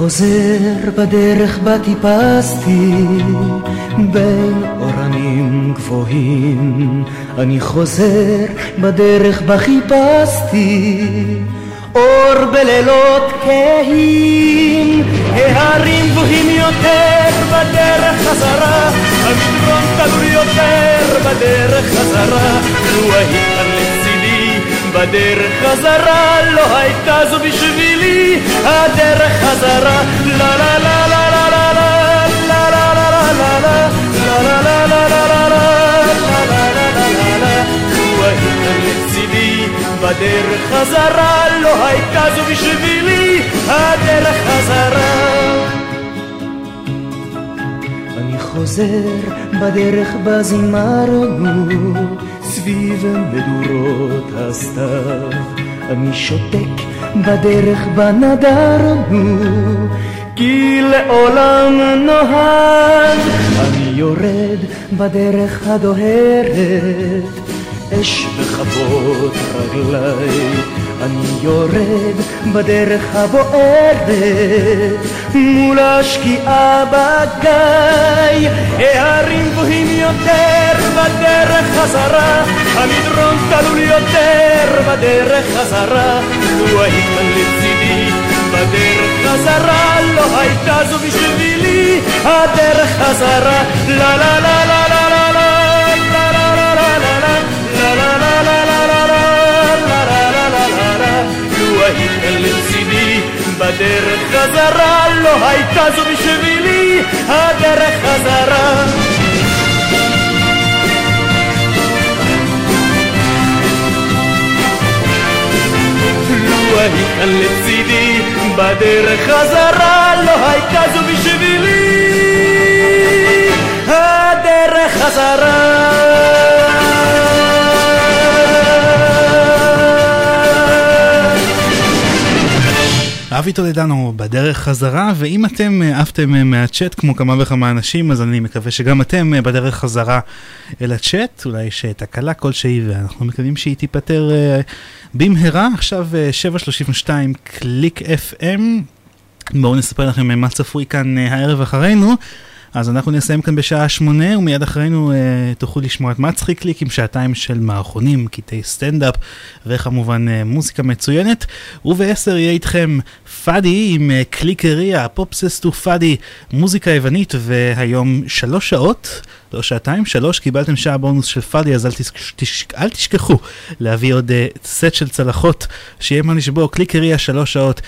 חוזר בדרך בה טיפסתי בין אורנים גבוהים. אני חוזר בדרך בה חיפשתי אור בלילות כהים. ההרים גבוהים יותר בדרך חזרה המדרון תלול יותר בדרך חזרה בדרך חזרה לא הייתה זו בשבילי הדרך חזרה לה לה לה לה לה לה לה לה לה לה לה לה לה לה לה לה לה בדרך חזרה לא הייתה זו בשבילי הדרך חזרה אני חוזר בדרך בה זימרנו סביב מדורות הסתיו. אני שותק בדרך בה נדרנו כי לעולם נוהג. אני יורד בדרך הדוהרת אש בכבות רגליי אני יורד בדרך הבוערת מול השקיעה בגיא. ההרים גבוהים יותר בדרך חזרה המדרון תלול יותר בדרך חזרה. לו היית לצידי בדרך חזרה לא הייתה זו בשבילי הדרך חזרה. לה לה לה לה בדרך חזרה לא הייתה זו בשבילי הדרך חזרה. לו היית כאן לצידי בדרך חזרה לא הייתה זו בשבילי הדרך חזרה אבי טולדנו בדרך חזרה, ואם אתם אה, עפתם אה, מהצ'אט כמו כמה וכמה אנשים, אז אני מקווה שגם אתם אה, בדרך חזרה אל הצ'אט, אולי יש אה, תקלה כלשהי, ואנחנו מקווים שהיא תיפתר אה, במהרה. עכשיו אה, 7.32 קליק FM, בואו נספר לכם אה, מה צפוי כאן אה, הערב אחרינו. אז אנחנו נסיים כאן בשעה שמונה, ומיד אחרינו אה, תוכלו לשמוע את מצחיקליק עם שעתיים של מערכונים, קטעי סטנדאפ, וכמובן uh, מוזיקה מצוינת. ובעשר יהיה איתכם פאדי עם uh, קליקריה, פופססטו פאדי, מוזיקה יוונית, והיום שלוש שעות. לא שעתיים, שלוש, קיבלתם שעה בונוס של פאדי, אז אל, תש... תש... אל תשכחו להביא עוד uh, סט של צלחות, שיהיה מה לשבור, קליקריה שלוש שעות.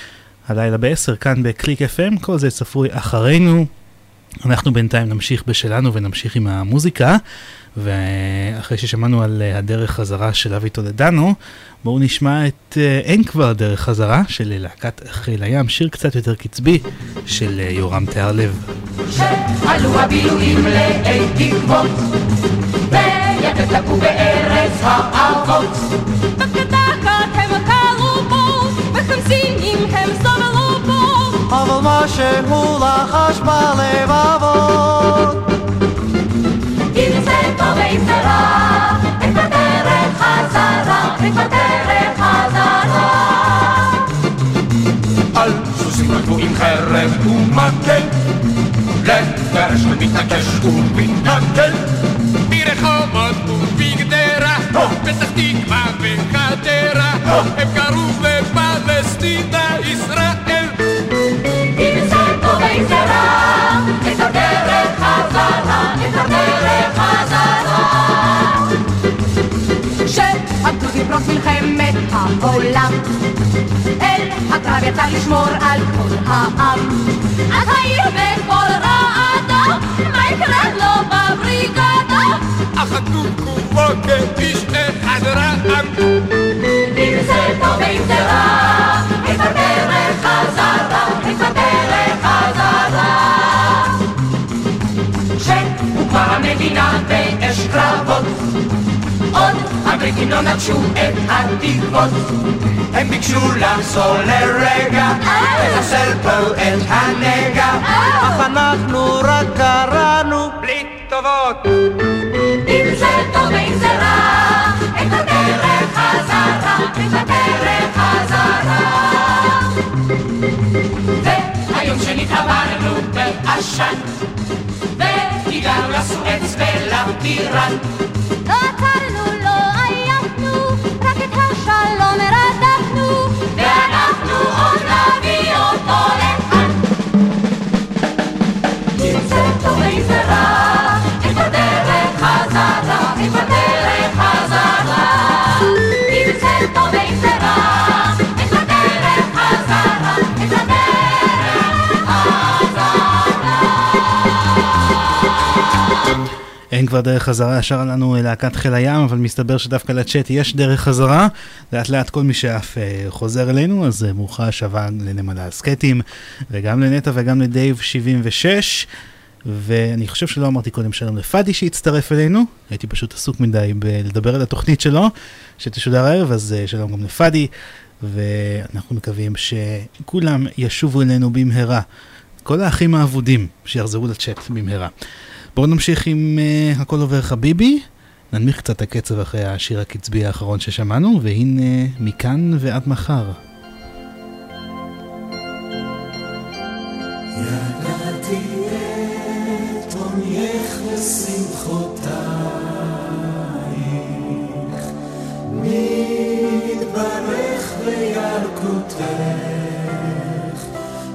הלילה בעשר, כאן בקליק FM, כל זה צפוי אחרינו. אנחנו בינתיים נמשיך בשלנו ונמשיך עם המוזיקה, ואחרי ששמענו על uh, הדרך חזרה של אבי טולדנו, בואו נשמע את uh, אין כבר דרך חזרה של להקת חיל הים, שיר קצת יותר קצבי של uh, יורם תיארלב. שעלו הבילויים לאי תקוות, ויתד לגור בארץ האבות. בקדקת הם קרו בו, וחמסינים הם סבלו בו. אבל משהו לחש בלבבות. אם זה רע, את הדרך חזרה, את הדרך חזרה. על סוסים רגעו עם חרב ומקל, לגרש ומתעקש ומתנכל. מרחובות ומגדרה, פתח תקווה וחדרה, הם קראו בפלסטינה לפרוץ מלחמת העולם, אל הקרב יצא לשמור על כל העם. אז העיר בקול רעדה, מה יקרה לו בבריגדה? אחדו כולו כאיש אחד רעם. אם זה טוב ואם זה רע, את הדרך חזרה, את הדרך חזרה. שהוקמה המדינה עוד הבריטים לא נטשו את התקוות. הם ביקשו לחזור לרגע, לחסל פה את הנגע, אך אנחנו רק קראנו בלי טובות. אם זה טוב ואם זה רע, את הדרך חזרה, את הדרך חזרה. והיום שנתעברנו בעשן, והגענו לסואץ ולטירן. לא עצרנו, אין כבר דרך חזרה, שרה לנו להקת חיל הים, אבל מסתבר שדווקא לצ'אט יש דרך חזרה. לאט לאט כל מי שאף אה, חוזר אלינו, אז אה, ברוכה השבה לנמלה הסקטים, וגם לנטע וגם לדייב 76. ואני חושב שלא אמרתי קודם שלום לפאדי שהצטרף אלינו, הייתי פשוט עסוק מדי בלדבר על התוכנית שלו, שתשודר הערב, אז אה, שלום גם לפאדי, ואנחנו מקווים שכולם ישובו אלינו במהרה. כל האחים האבודים שיחזרו לצ'אט במהרה. בואו נמשיך עם uh, הכל עובר חביבי, ננמיך קצת הקצב אחרי השיר הקצבי האחרון ששמענו, והנה מכאן ועד מחר. ידעתי את מתברך בירקותך,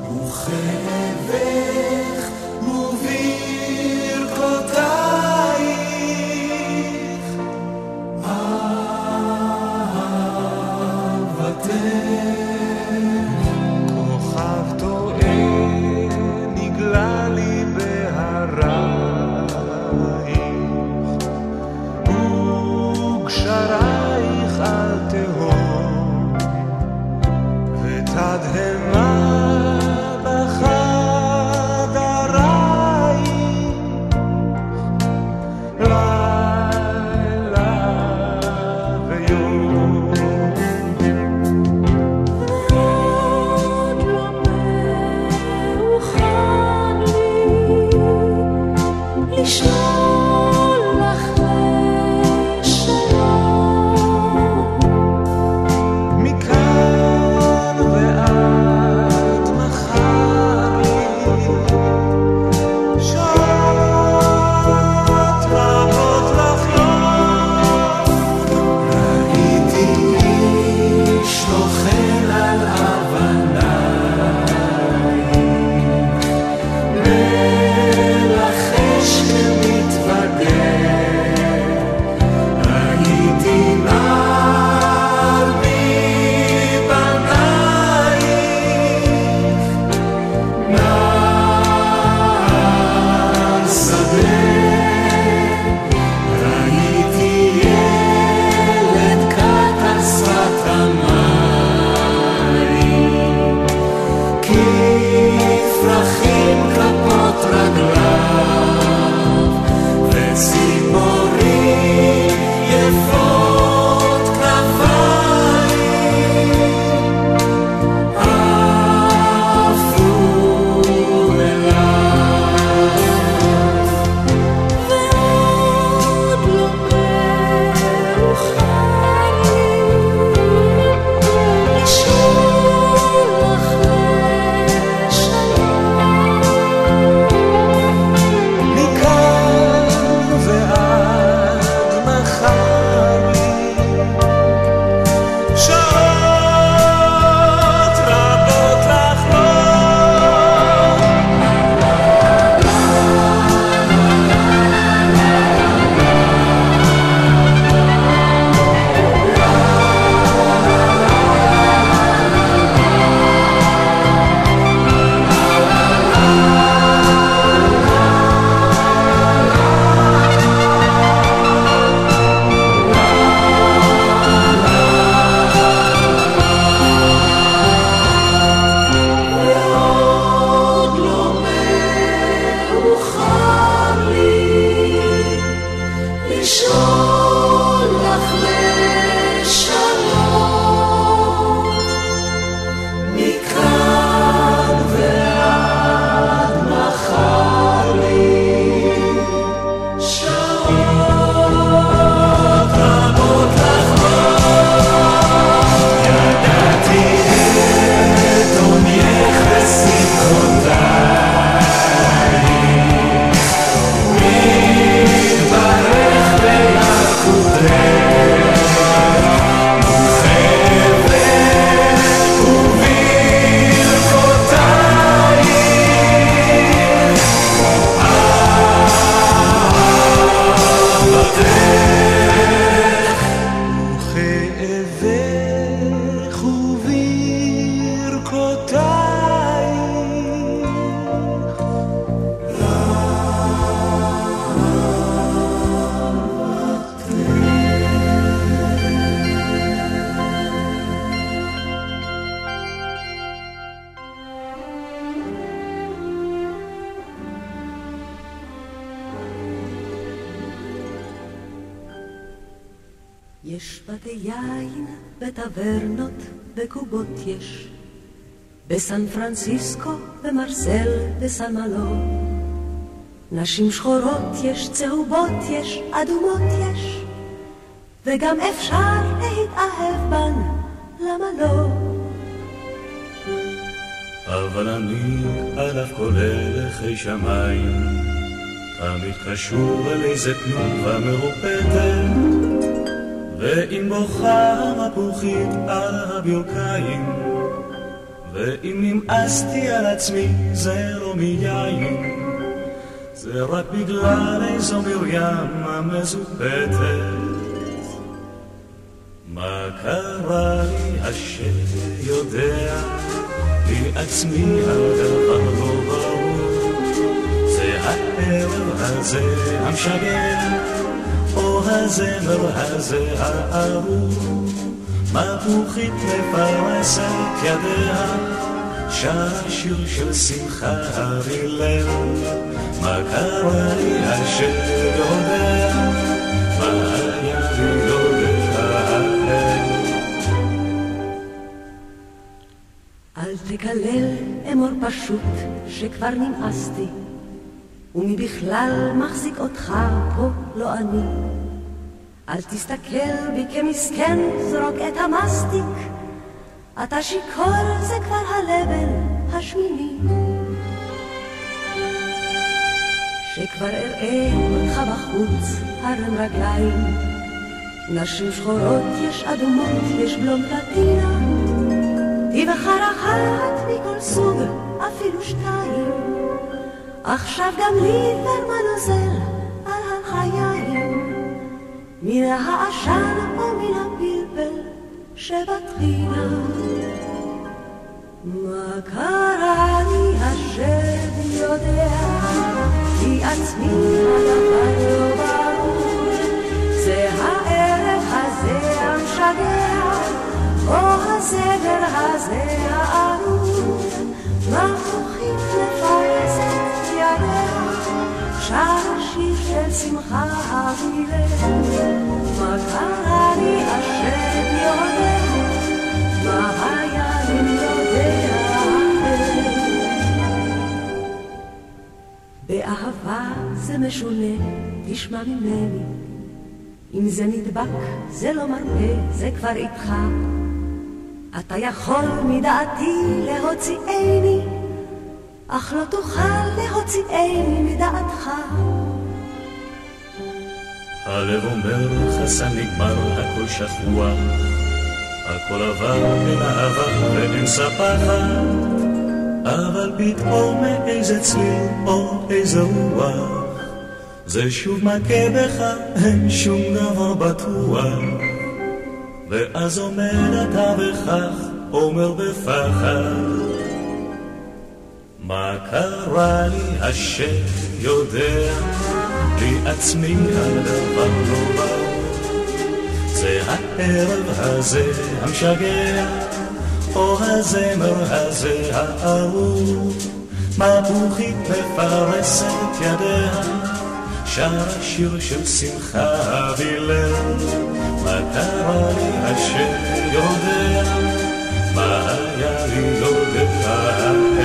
וכאבך פרנסיסקו, במרסל, בסן מלו. נשים שחורות יש, צהובות יש, אדומות יש. וגם אפשר להתאהב בן, למה לא? אבל אני על אף כל הלכי שמיים, תמיד קשור אל איזה תנובה מרופטת, ואם בוכה המפוחית על הברכיים, ואם נמאסתי על עצמי זה לא מיין, זה רק בגלל איזו מרים המזופתת. מה קרה לי השם יודע, לי עצמי הדבר לא ברור. זה הערב הזה המשגר, או הזמר הזה הארור. מפוחית מפרסת ידיה, שיר של שמחה הרילל. מה קרה לי אשר יודע, מה היה לי יודע. אל תקלל אמור פשוט שכבר נמאסתי, ומי בכלל מחזיק אותך פה לא אני. אל תסתכל בי כמסכן, זרוק את המסטיק, אתה שיכור זה כבר הלבל השמיני. שכבר אראה אותך בחוץ, הרם רגליים. נשים שחורות יש אדומות, יש בלום פלטינה. תבחר אחת מכל סוג, אפילו שתיים. עכשיו גם לי ורמה נוזל על החיים. מן העשן או מן הפלפל שבטחינה. מה קרה לי השם יודע, כי עצמי הדבר לא ברור. זה הערב הזה המשגע, או הסדר הזה הארור. מפוחית לפרסת ידיה, שר שיר של שמחה המילה. מה קרה לי השם יודע, מה היה לי יודע. באהבה זה משונה, תשמע ממני. אם זה נדבק, זה לא מרפא, זה כבר איתך. אתה יכול מדעתי להוציאני, אך לא תוכל להוציאני מדעתך. הלב אומר חסן נגמר, הכל שכוח, הכל עבר מן העבר ואין ספחת, אבל פתאום איזה צליל או איזה רוח, זה שוב מכה בך, אין שום דבר בטוח. ואז עומד אתה וכך אומר בפחד מה קרה לי השם יודע לי עצמי הדבר לא ברור זה הערב הזה המשגע או הזמר הזה הארור. מפוחית מפרסת ידיה שר שיר של שמחה מה קרה לי השם יודע, מה היה לי לא לתאר.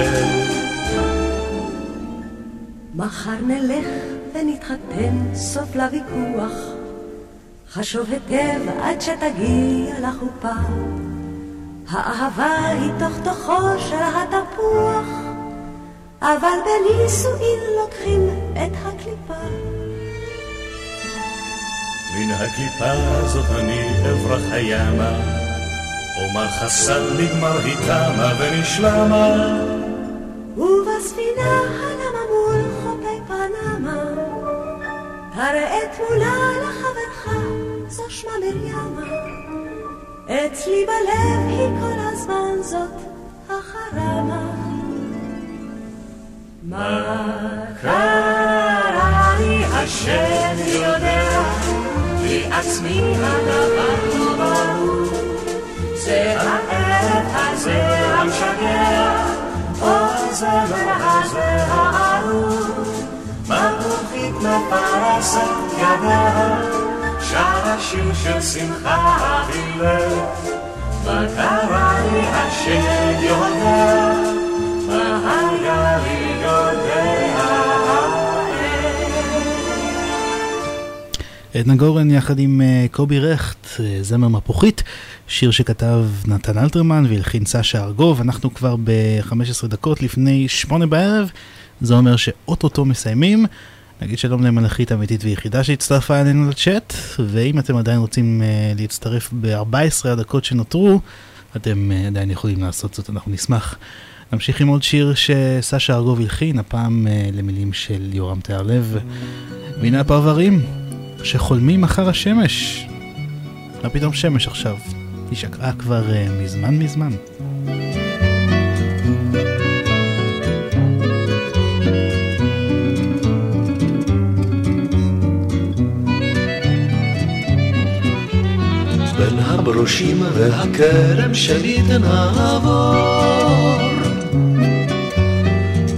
מחר נלך ונתחתן, סוף לוויכוח. חשוב היטב עד שתגיע לחופה. האהבה היא תוך תוכו של התפוח, אבל בנישואין לוקחים את הקליפה. מן הקליפה הזאת אני אברח הימה, אומר חסן נגמר היא תמה ונשלמה. ובספינה הראה תמונה לחברך, זו שמה מרימה. אצלי בלב היא כל הזמן זאת החרמה. מה קרה לי השם יודע, כי עצמי הדבר לא ברור. זה הערב הזה המשגע, או הזמר הזה הארור. מפוחית מפרסת ידיה, שרה שיר של שמחה הלל. מה קרה לי השם יודע, מה היה לי יודע. עדנה גורן יחד עם אה, קובי רכט, אה, זמר מפוחית, שיר שכתב נתן אלתרמן והלחין סשה ארגוב, אנחנו כבר ב-15 דקות לפני שמונה בערב, זה אומר שאו-טו-טו מסיימים. נגיד שלום למלאכית אמיתית ויחידה שהצטרפה אלינו לצ'אט, ואם אתם עדיין רוצים אה, להצטרף ב-14 הדקות שנותרו, אתם אה, עדיין יכולים לעשות זאת, אנחנו נשמח. נמשיך עם עוד שיר שסשה ארגוב הלחין, הפעם אה, למילים של יורם טהרלב. והנה הפרברים שחולמים אחר השמש. מה פתאום שמש עכשיו? היא שקעה כבר אה, מזמן מזמן. הברושים והכרם שלי תנעבור.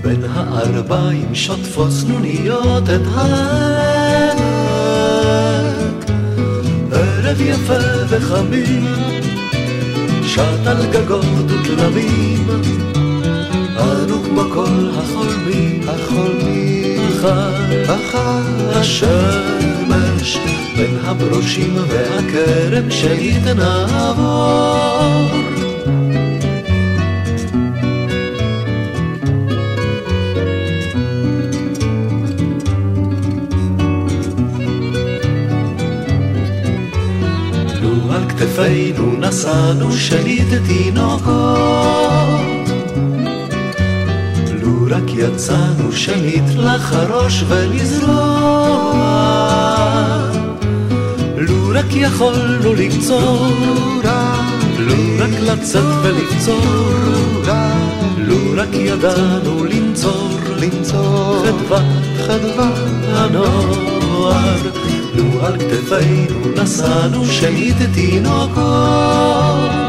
בין הערביים שוטפות סנוניות את העמק. ערב יפה וחמים שט על גגות ותלמים אנו כמו כל החולמים החולמים אחר השמש בין הברושים והכרם שלי תנעבור לו על כתפינו נשאנו שליט תינוקות. רק יצאנו שליט לחרוש ולזרוע רק יכולנו לקצור, לו רק לצאת ולקצור, לו רק ידענו לנצור, חדווה, חדווה הנוער, לו על כתפינו נשאנו שליט תינוקות.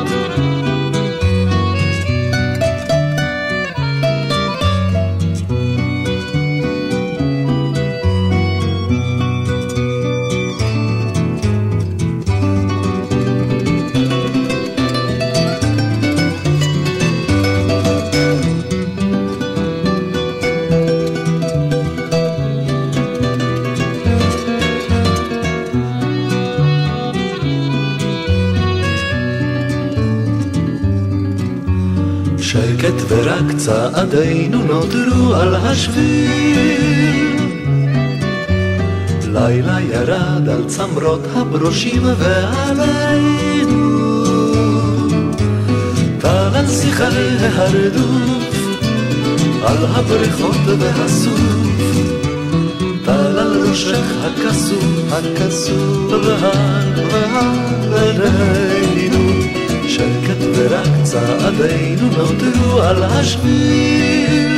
צעדינו נותרו על השביל. לילה ירד על צמרות הברושים ועלינו. טל על שיחי ההרדוף, על הבריכות והסוף. טל על ראשך הכסוף, הכסוף, והר והר. שקט ורק צעדינו נותרו על השביל.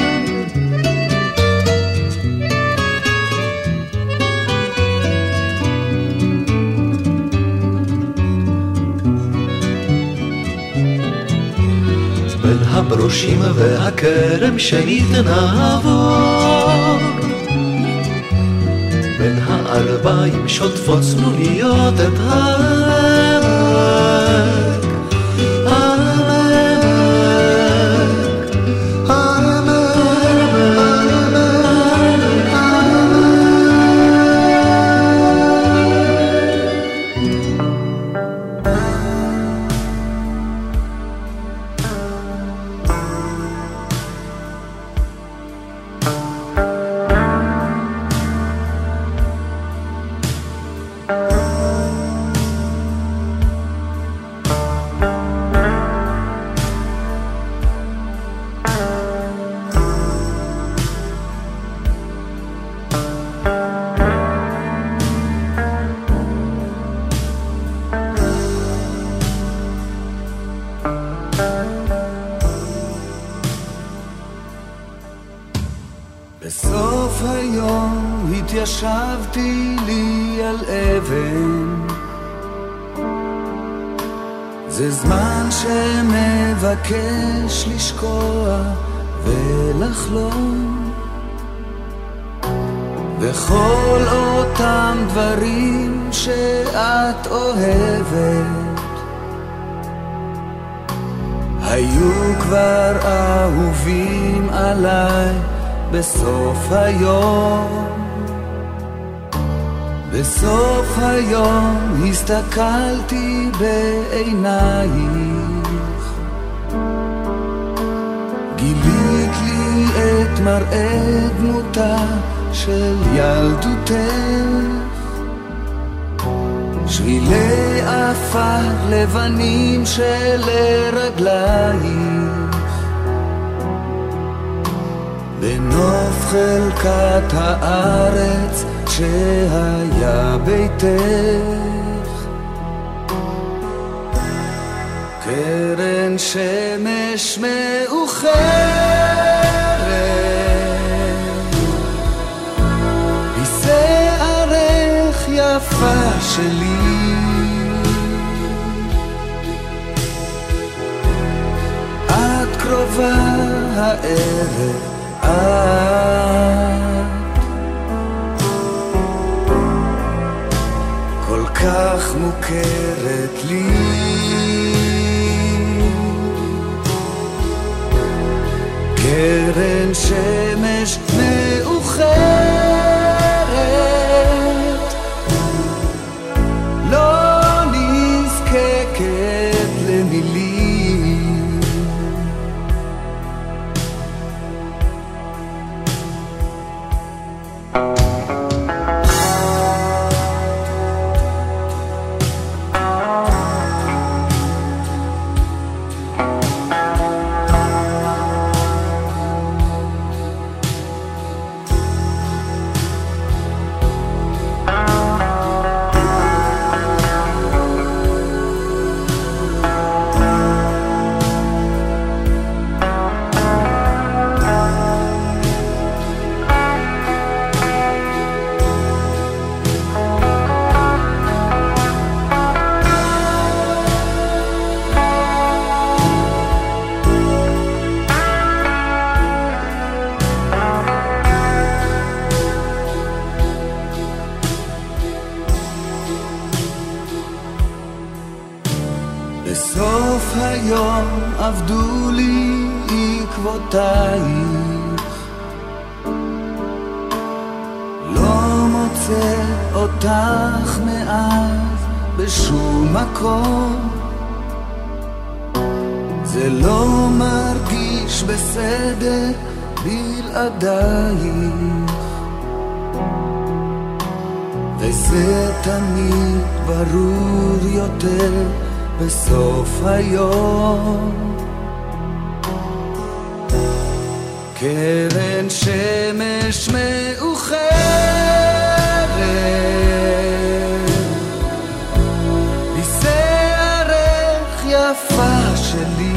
בין הברושים והכרם שנית נעבור בין הערביים שוטפות צנוניות את העמק ביתך קרן שמש מאוחרת. היא שערך יפה שלי. את קרובה הערב את מוכרת לי. קרן שמש מאוחרת וזה תמיד ברור יותר בסוף היום. קרן שמש מאוחרת היא שערך יפה שלי.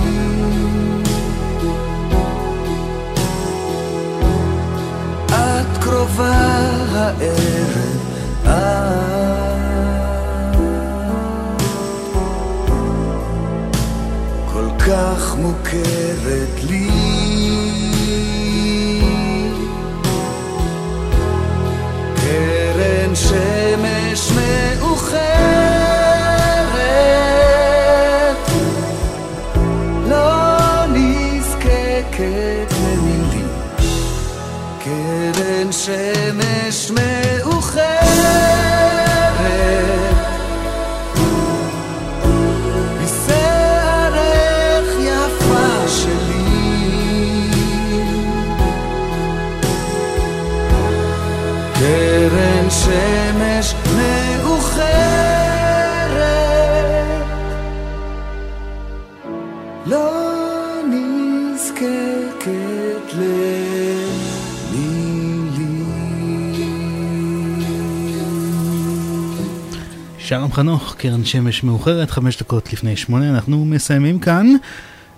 את קרובה הערב כך מוכרת לי שלום חנוך, קרן שמש מאוחרת, חמש דקות לפני שמונה, אנחנו מסיימים כאן.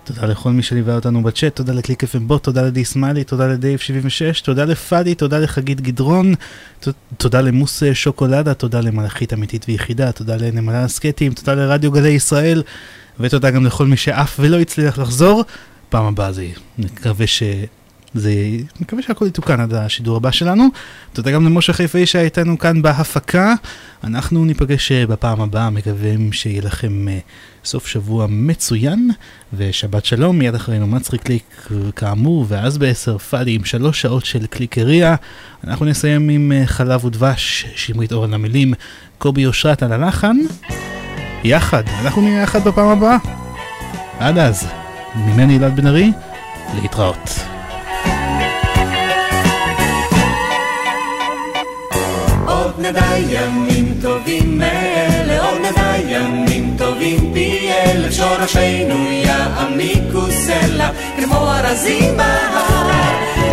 תודה לכל מי שליווה אותנו בצ'אט, תודה לקליק FM בוט, תודה לדי סמיילי, תודה לדייב 76, תודה לפאדי, תודה לחגית גדרון, תודה למוס שוקולדה, תודה למלאכית אמיתית ויחידה, תודה לנמלה הסקטים, תודה לרדיו גלי ישראל, ותודה גם לכל מי שעף ולא הצליח לחזור. פעם הבאה זה, נקווה זה, מקווה שהכל יתוקן עד השידור הבא שלנו. תודה גם למשה חיפאי שהיה איתנו כאן בהפקה. אנחנו ניפגש אה, בפעם הבאה, מקווים שיהיה לכם אה, סוף שבוע מצוין, ושבת שלום, מיד אחרינו מצרי קליק כאמור, ואז בעשר פאדי עם שלוש שעות של קליקריה. אנחנו נסיים עם אה, חלב ודבש, שמרית אורן למילים, קובי אושרת על הלחן. יחד, אנחנו נהיה יחד בפעם הבאה. עד אז, ממני אלעד בן ארי, להתראות. עוד נדע ימים טובים מאלה, עוד נדע ימים טובים פי אלף, שורשינו יעמיקו סלע, כמו ארזים בהר.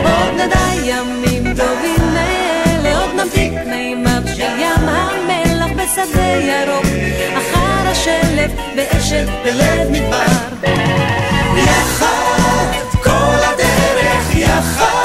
עוד נדע ימים טובים מאלה, עוד נמתיק מימיו של ים המלח בשדה ירוק, אחר השלף באשת בלב מדבר. יחד, כל הדרך יחד,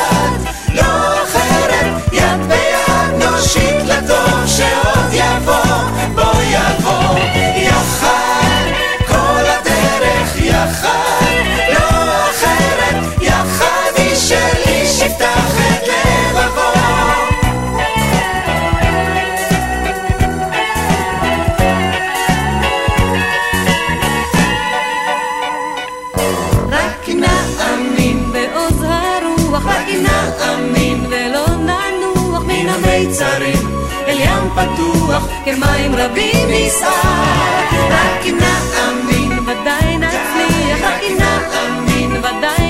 פתוח, כמים רבים נישא. רק אם נאמין ודאי נצליח, רק אם נאמין ודאי